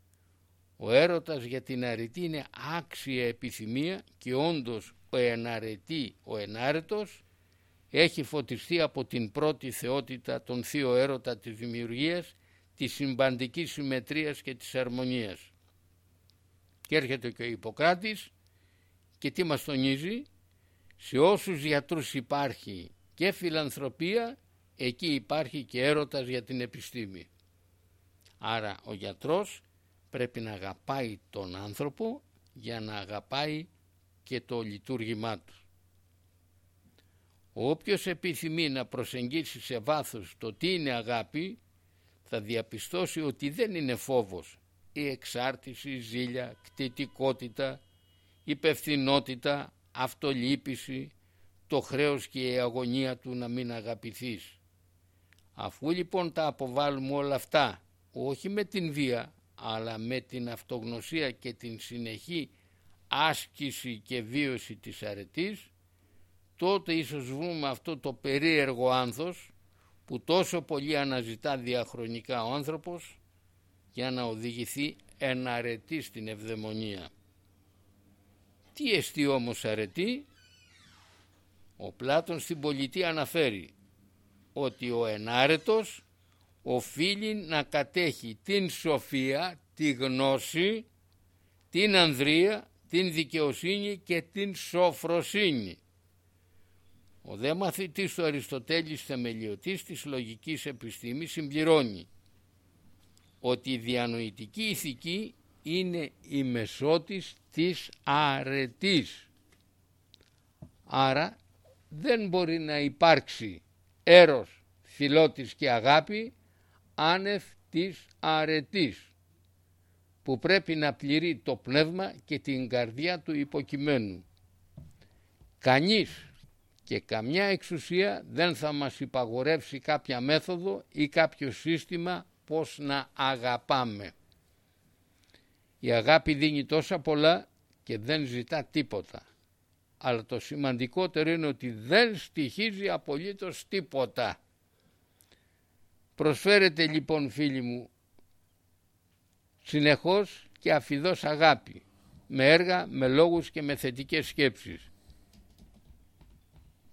Ο έρωτας για την αρετή είναι άξια επιθυμία και όντως ο εναρετή, ο ενάρετος, έχει φωτιστεί από την πρώτη θεότητα τον θείο έρωτα της δημιουργίας της συμπαντικής συμμετρίας και της αρμονίας. Και έρχεται και ο Ιπποκράτης και τι μας τονίζει, σε όσους γιατρούς υπάρχει και φιλανθρωπία, εκεί υπάρχει και έρωτας για την επιστήμη. Άρα ο γιατρός πρέπει να αγαπάει τον άνθρωπο για να αγαπάει και το λειτουργήμά του. Όποιος επιθυμεί να προσεγγίσει σε βάθος το τι είναι αγάπη θα διαπιστώσει ότι δεν είναι φόβος η εξάρτηση, ζήλια, κτητικότητα, υπευθυνότητα, αυτολύπηση, το χρέος και η αγωνία του να μην αγαπηθείς. Αφού λοιπόν τα αποβάλουμε όλα αυτά, όχι με την βία, αλλά με την αυτογνωσία και την συνεχή άσκηση και βίωση της αρετής, τότε ίσως βρούμε αυτό το περίεργο άνθος που τόσο πολύ αναζητά διαχρονικά ο άνθρωπος για να οδηγηθεί εν αρετή στην ευδαιμονία. Τι εστί όμως αρετή, ο Πλάτων στην πολιτεία αναφέρει ότι ο ενάρετος οφείλει να κατέχει την σοφία, τη γνώση, την ανδρεία, την δικαιοσύνη και την σοφροσύνη. Ο δε μαθητής του Αριστοτέλης θεμελιωτής της λογικής επιστήμης συμπληρώνει ότι η διανοητική ηθική είναι η μεσότης της αρετής. Άρα δεν μπορεί να υπάρξει έρος, φιλότης και αγάπη άνευ της αρετής που πρέπει να πληρεί το πνεύμα και την καρδιά του υποκειμένου. Κανείς και καμιά εξουσία δεν θα μας υπαγορεύσει κάποια μέθοδο ή κάποιο σύστημα πώς να αγαπάμε. Η αγάπη δίνει τόσα πολλά και δεν ζητά τίποτα. Αλλά το σημαντικότερο είναι ότι δεν στοιχίζει απολύτως τίποτα. Προσφέρετε λοιπόν φίλοι μου συνεχώς και αφιδός αγάπη με έργα, με λόγους και με θετικές σκέψεις.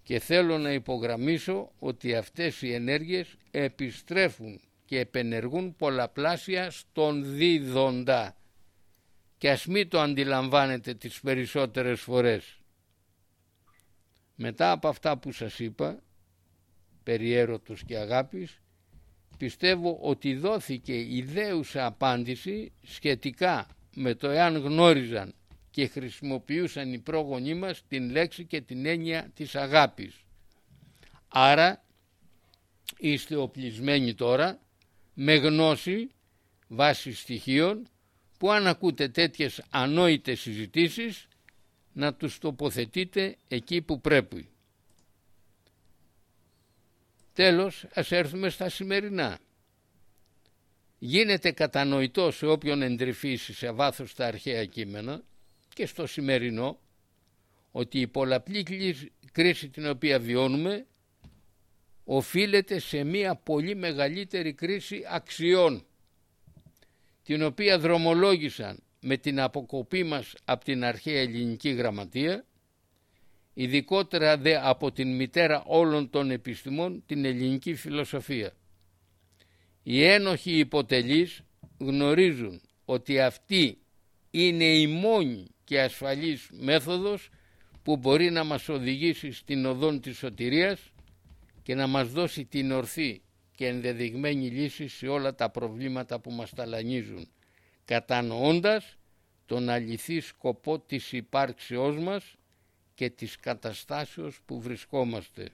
Και θέλω να υπογραμμίσω ότι αυτές οι ενέργειες επιστρέφουν και επενεργούν πολλαπλάσια στον δίδοντα και ας μην το αντιλαμβάνετε τις περισσότερες φορές. Μετά από αυτά που σας είπα, περί έρωτος και αγάπης, πιστεύω ότι δόθηκε ιδέουσα απάντηση σχετικά με το εάν γνώριζαν και χρησιμοποιούσαν οι πρόγονοί μας την λέξη και την έννοια της αγάπης. Άρα είστε οπλισμένοι τώρα με γνώση βάσει στοιχείων που αν ακούτε τέτοιες ανόητες συζητήσεις να τους τοποθετείτε εκεί που πρέπει. Τέλος, ας έρθουμε στα σημερινά. Γίνεται κατανοητό σε όποιον εντρυφήσει σε βάθος τα αρχαία κείμενα και στο σημερινό ότι η πολλαπλή κρίση την οποία βιώνουμε οφείλεται σε μία πολύ μεγαλύτερη κρίση αξιών την οποία δρομολόγησαν με την αποκοπή μας από την αρχαία ελληνική γραμματεία ειδικότερα δε από την μητέρα όλων των επιστημών την ελληνική φιλοσοφία. Οι ένοχοι υποτελείς γνωρίζουν ότι αυτή είναι η μόνη και ασφαλής μέθοδος που μπορεί να μας οδηγήσει στην οδόν της σωτηρίας και να μας δώσει την ορθή και ενδεδειγμένη λύση σε όλα τα προβλήματα που μας ταλανίζουν, κατανοώντας τον αληθή σκοπό της υπάρξεώς μας και της καταστάσεως που βρισκόμαστε.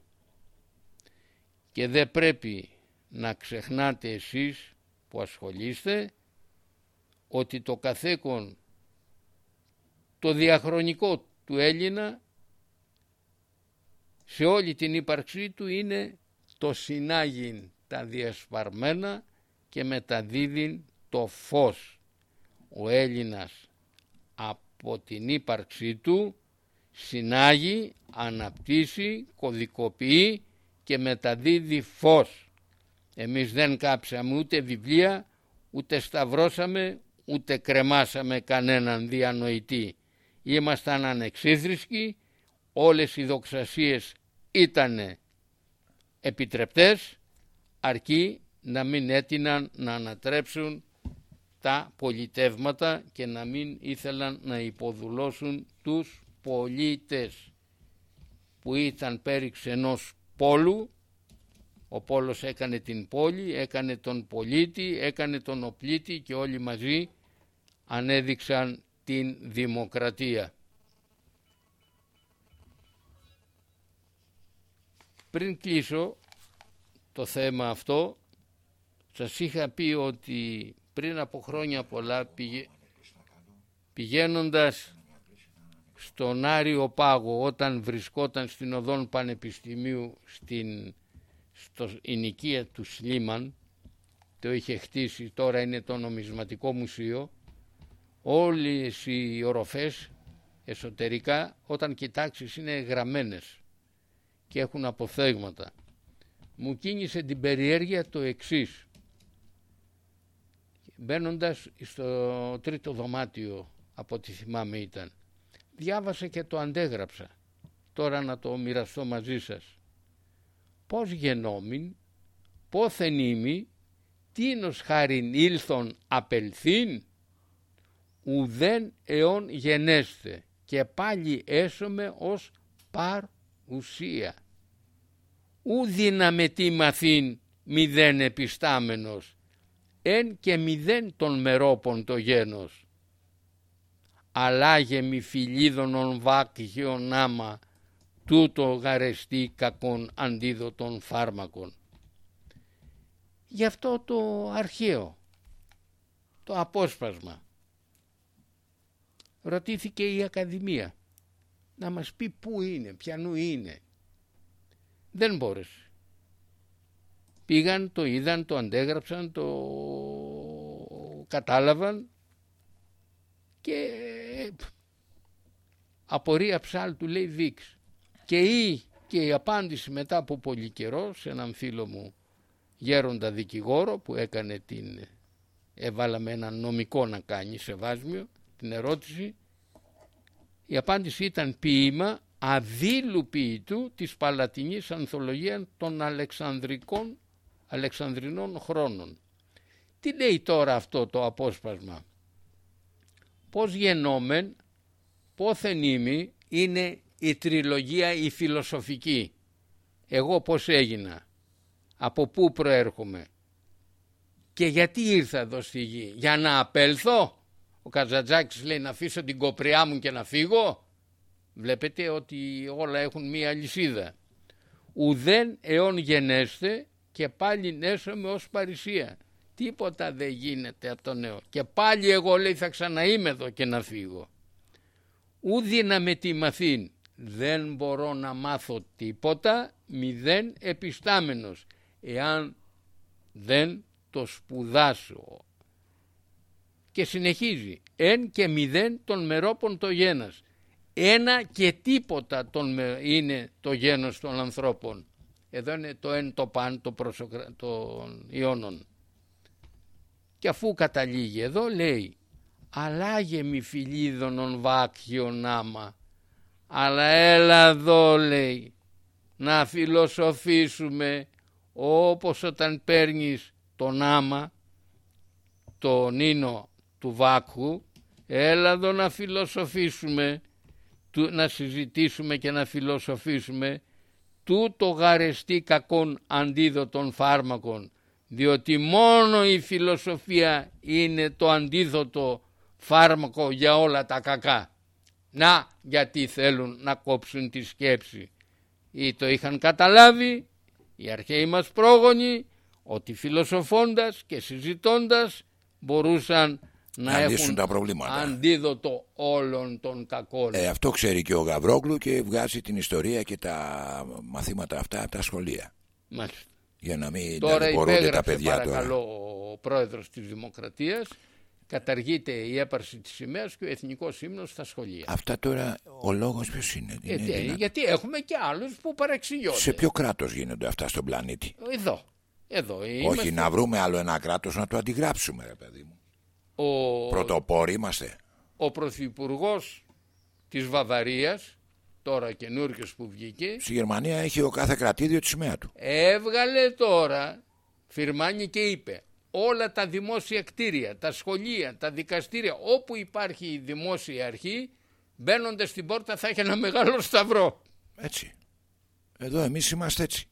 Και δεν πρέπει να ξεχνάτε εσείς που ασχολείστε ότι το καθέκον το διαχρονικό του Έλληνα σε όλη την ύπαρξή του είναι το συνάγειν τα διασπαρμένα και μεταδίδει το φως. Ο Έλληνας από την ύπαρξή του συνάγει, αναπτύσσει, κωδικοποιεί και μεταδίδει φως. Εμείς δεν κάψαμε ούτε βιβλία, ούτε σταυρώσαμε, ούτε κρεμάσαμε κανέναν διανοητή. Ήμασταν ανεξίθρησκοι, όλες οι δοξασίες ήταν επιτρεπτές αρκεί να μην έτειναν να ανατρέψουν τα πολιτεύματα και να μην ήθελαν να υποδουλώσουν τους πολίτες που ήταν πέριξ ενός πόλου ο πόλος έκανε την πόλη, έκανε τον πολίτη, έκανε τον οπλίτη και όλοι μαζί ανέδειξαν την δημοκρατία. Πριν κλείσω το θέμα αυτό, σας είχα πει ότι πριν από χρόνια πολλά πηγε... πηγαίνοντας στον Άριο Πάγο όταν βρισκόταν στην οδόν Πανεπιστημίου στην στο ενοικία του Σλίμαν το είχε χτίσει τώρα είναι το νομισματικό μουσείο όλες οι οροφές εσωτερικά όταν κοιτάξεις είναι γραμμένες και έχουν αποθέγματα. Μου κίνησε την περιέργεια το εξής. Μπαίνοντας στο τρίτο δωμάτιο από ό,τι θυμάμαι ήταν διάβασα και το αντέγραψα. Τώρα να το μοιραστώ μαζί σας. Πώς γενόμην πόθεν ήμι τίνος χάριν ήλθον απελθήν ουδέν εών γενέστε και πάλι έσωμε ως παρουσία. Ουδίνα με τι μαθήν μηδέν επιστάμενος εν και μηδέν των μερόπων το γένος αλάγε μη φιλίδωνον βάκχιον άμα τούτο γαρεστή κακών αντίδοτων φάρμακων. Γι' αυτό το αρχαίο, το απόσπασμα. Ρωτήθηκε η Ακαδημία να μας πει πού είναι, ποιανού είναι. Δεν μπόρεσε. Πήγαν, το είδαν, το αντέγραψαν, το κατάλαβαν και απορία ψάλτου λέει δείξει και η, και η απάντηση μετά από πολύ καιρό σε έναν φίλο μου γέροντα δικηγόρο που έκανε την έβαλαμε έναν νομικό να κάνει σε βάσμιο την ερώτηση η απάντηση ήταν ποίημα αδίλου ποιητού της Παλατινής Ανθολογίας των Αλεξανδρικών Αλεξανδρινών χρόνων. Τι λέει τώρα αυτό το απόσπασμα; Πώς γενόμεν, πόθεν είμαι, είναι η τριλογία η φιλοσοφική. Εγώ πώς έγινα, από πού προέρχομαι και γιατί ήρθα εδώ στη γη, για να απέλθω. Ο Καζατζάκης λέει να αφήσω την κοπριά μου και να φύγω. Βλέπετε ότι όλα έχουν μία λυσίδα. Ουδέν αιών γενέστε και πάλι νέσομαι ως παρησία. Τίποτα δεν γίνεται από το νέο. Και πάλι εγώ λέει θα ξαναείμαι εδώ και να φύγω. Ούδη να με τιμαθήν. Δεν μπορώ να μάθω τίποτα μηδέν επιστάμενος. Εάν δεν το σπουδάσω. Και συνεχίζει. Εν και μηδέν των μερόπων το γένας. Ένα και τίποτα τον είναι το γένος των ανθρώπων. Εδώ είναι το εν το παν το προσοκρα... των ιόνων. Και αφού καταλήγει εδώ λέει «Αλλάγε μη φιλίδωνον βάκιον άμα, αλλά έλα εδώ λέει να φιλοσοφήσουμε όπως όταν παίρνεις τον άμα, τον ίνο του βάκου, έλα εδώ να φιλοσοφήσουμε, να συζητήσουμε και να φιλοσοφήσουμε τούτο γαρεστή κακών αντίδοτων φάρμακων διότι μόνο η φιλοσοφία είναι το αντίδοτο φάρμακο για όλα τα κακά. Να γιατί θέλουν να κόψουν τη σκέψη. Ή το είχαν καταλάβει οι αρχαίοι μας πρόγονοι ότι φιλοσοφώντας και συζητώντας μπορούσαν να, έχουν τα προβλήματα. αντίδοτο όλων των κακών. Ε, αυτό ξέρει και ο Γαβρόγλου και βγάζει την ιστορία και τα μαθήματα αυτά από τα σχολεία. Μάλιστα. Για να μην τώρα τα παιδιά παρακαλώ ο πρόεδρος της Δημοκρατίας καταργείται η έπαρση της σημαίας και ο εθνικός ύμνος στα σχολεία. Αυτά τώρα ο λόγος ποιος είναι. Γιατί, είναι γιατί έχουμε και άλλους που παρεξηγιώνται. Σε ποιο κράτος γίνονται αυτά στον πλανήτη; Εδώ. Εδώ Όχι να βρούμε άλλο ένα κράτος να το αντιγράψουμε ρε παιδί μου. Ο... Πρωτοπόροι είμαστε. Ο Πρωθυπουργός της Βαβαρίας τώρα καινούργιος που βγήκε. Στη Γερμανία έχει ο κάθε κρατήδιο τη σημαία του. Έβγαλε τώρα, φυρμάνει και είπε, όλα τα δημόσια κτίρια, τα σχολεία, τα δικαστήρια, όπου υπάρχει η δημόσια αρχή, μπαίνοντα στην πόρτα θα έχει ένα μεγάλο σταυρό. Έτσι. Εδώ εμείς είμαστε έτσι.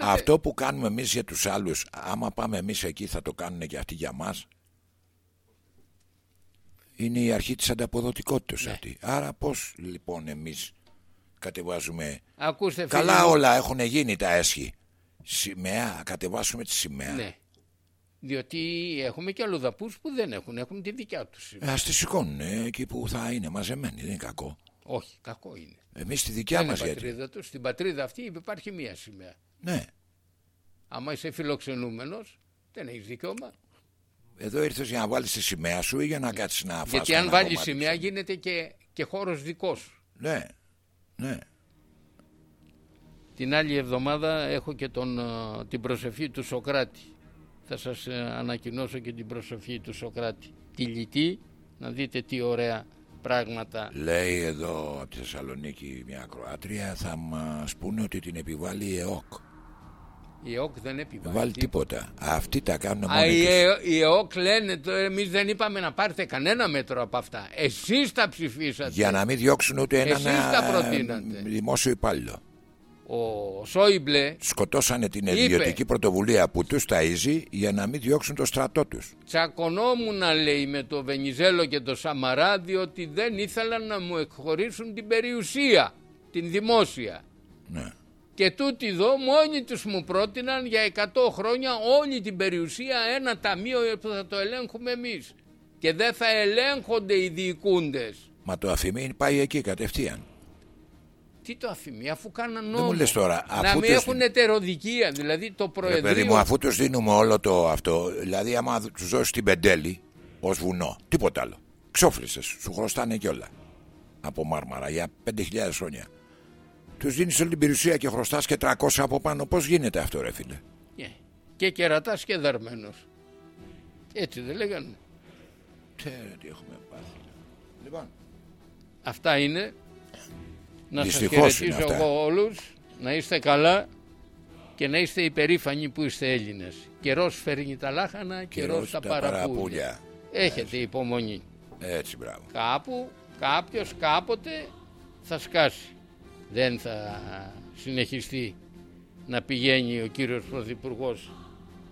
Αυτό που κάνουμε εμείς για τους άλλους, άμα πάμε εμείς εκεί θα το κάνουν και αυτοί για μας. Είναι η αρχή της ανταποδοτικότητας ναι. αυτή. Άρα πώς λοιπόν εμείς κατεβάζουμε... Ακούστε, Καλά όλα έχουν γίνει τα έσχη. Σημαία, κατεβάσουμε τη σημαία. Ναι. Διότι έχουμε και αλλοδαπούς που δεν έχουν, έχουν τη δικιά τους σημαία. Ας τη σηκώνουν εκεί που θα είναι μαζεμένοι, δεν είναι κακό. Όχι, κακό είναι. Εμείς τη δικιά μας γιατί; Στην πατρίδα αυτή υπάρχει μία σημαία. Ναι. Άμα είσαι φιλοξενούμενος, δεν έχεις δικαίωμα. Εδώ ήρθες για να βάλεις τη σημαία σου ή για να κάτσεις να φας Γιατί αν βάλεις σημαία γίνεται και, και χώρος δικός σου. Ναι, ναι. Την άλλη εβδομάδα έχω και τον, την προσευχή του Σοκράτη. Θα σας ε, ανακοινώσω και την προσευχή του Σοκράτη. Τη λυτή, να δείτε τι ωραία πράγματα. Λέει εδώ από τη Θεσσαλονίκη μια Κροάτρια θα μας πούνε ότι την επιβάλλει η ΕΟΚ. Η ΕΟΚ δεν επιβάλλει. Βάλει τίποτα. Αυτοί τα κάνουν μόνοι η, η ΕΟΚ λένε, εμείς δεν είπαμε να πάρετε κανένα μέτρο από αυτά. Εσείς τα ψηφίσατε. Για να μην διώξουν ούτε έναν τα δημόσιο υπάλληλο. Ο Σόιμπλε σκοτώσανε την ιδιωτική πρωτοβουλία που τους ταΐζει για να μην διώξουν το στρατό τους. Τσακωνόμουν λέει με το Βενιζέλο και το Σαμαρά διότι δεν ήθελαν να μου εκχωρήσουν την περιουσία, την δημόσια. Ναι. Και τούτοι εδώ μόνοι τους μου πρότειναν για 100 χρόνια όλη την περιουσία ένα ταμείο που θα το ελέγχουμε εμείς. Και δεν θα ελέγχονται οι διοικούντες. Μα το αφημί πάει εκεί κατευθείαν. Τι το αφημί, αφού κάναν νόμο. Δεν μου λες τώρα. Αφού να μην έχουν ετεροδικία, δηλαδή το προεδρείο. παιδί μου, αφού τους δίνουμε όλο το αυτό, δηλαδή άμα τους δώσεις την πεντέλη ως βουνό, τίποτα άλλο. Ξόφλησες, σου χρωστάνε κιόλα. Από μάρμαρα για 5.000 χρόνια. Τους δίνεις όλη την περιουσία και χρωστάς και 300 από πάνω. Πώς γίνεται αυτό, ρε φίλε; Yeah. και κερατάς και δαρμένος. Έτσι δεν λέγανε; Τε, τι έχουμε πάθει. Λοιπόν. Αυτά είναι. Να σας Δυστυχώς χαιρετήσω είναι αυτά. εγώ όλους. Να είστε καλά και να είστε υπερήφανοι που είστε Έλληνες. Καιρός φέρνει τα λάχανα, καιρός, Καιρός τα, τα παραπούλια. παραπούλια. Έχετε υπομονή. Έτσι, μπράβο. Κάπου, κάποιος, κάποτε θα σκάσει. Δεν θα συνεχιστεί να πηγαίνει ο κύριος Πρωθυπουργός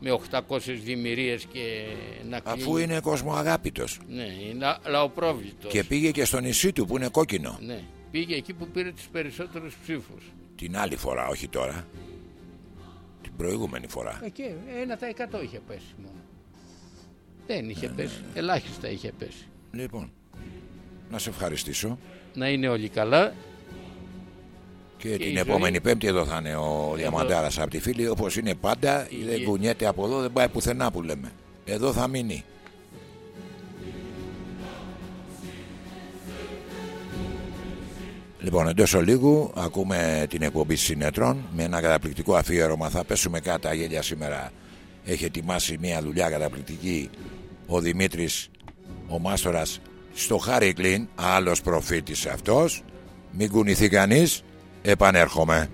με 800 δημιουργίες και να κλείνει. Αφού είναι κόσμο αγάπητος. Ναι, είναι λαοπρόβλητος. Και πήγε και στο νησί του που είναι κόκκινο. Ναι, πήγε εκεί που πήρε τις περισσότερους ψήφους. Την άλλη φορά, όχι τώρα. Την προηγούμενη φορά. Εκεί ένα τα εκατό είχε πέσει μόνο. Δεν Ναι, είχε πέσει, ελάχιστα είχε πέσει. Λοιπόν, να σε ευχαριστήσω. Να είναι όλοι καλά. Και, η την ζωή. επόμενη Πέμπτη εδώ θα είναι ο Διαμαντάρας από τη φίλη. Όπως είναι πάντα, Η δεν γη. κουνιέται από εδώ, δεν πάει πουθενά που λέμε. Εδώ θα μείνει. Λοιπόν, εντός ολίγου ακούμε την εκπομπή συνετρών με ένα καταπληκτικό αφιέρωμα. Θα πέσουμε κάτω τα γέλια σήμερα. Έχει ετοιμάσει μια δουλειά καταπληκτική ο Δημήτρης ο Μάστορας στο Χάρι Κλίν, άλλος προφήτης αυτός. Μην κουνηθεί κανείς, επανέρχομαι.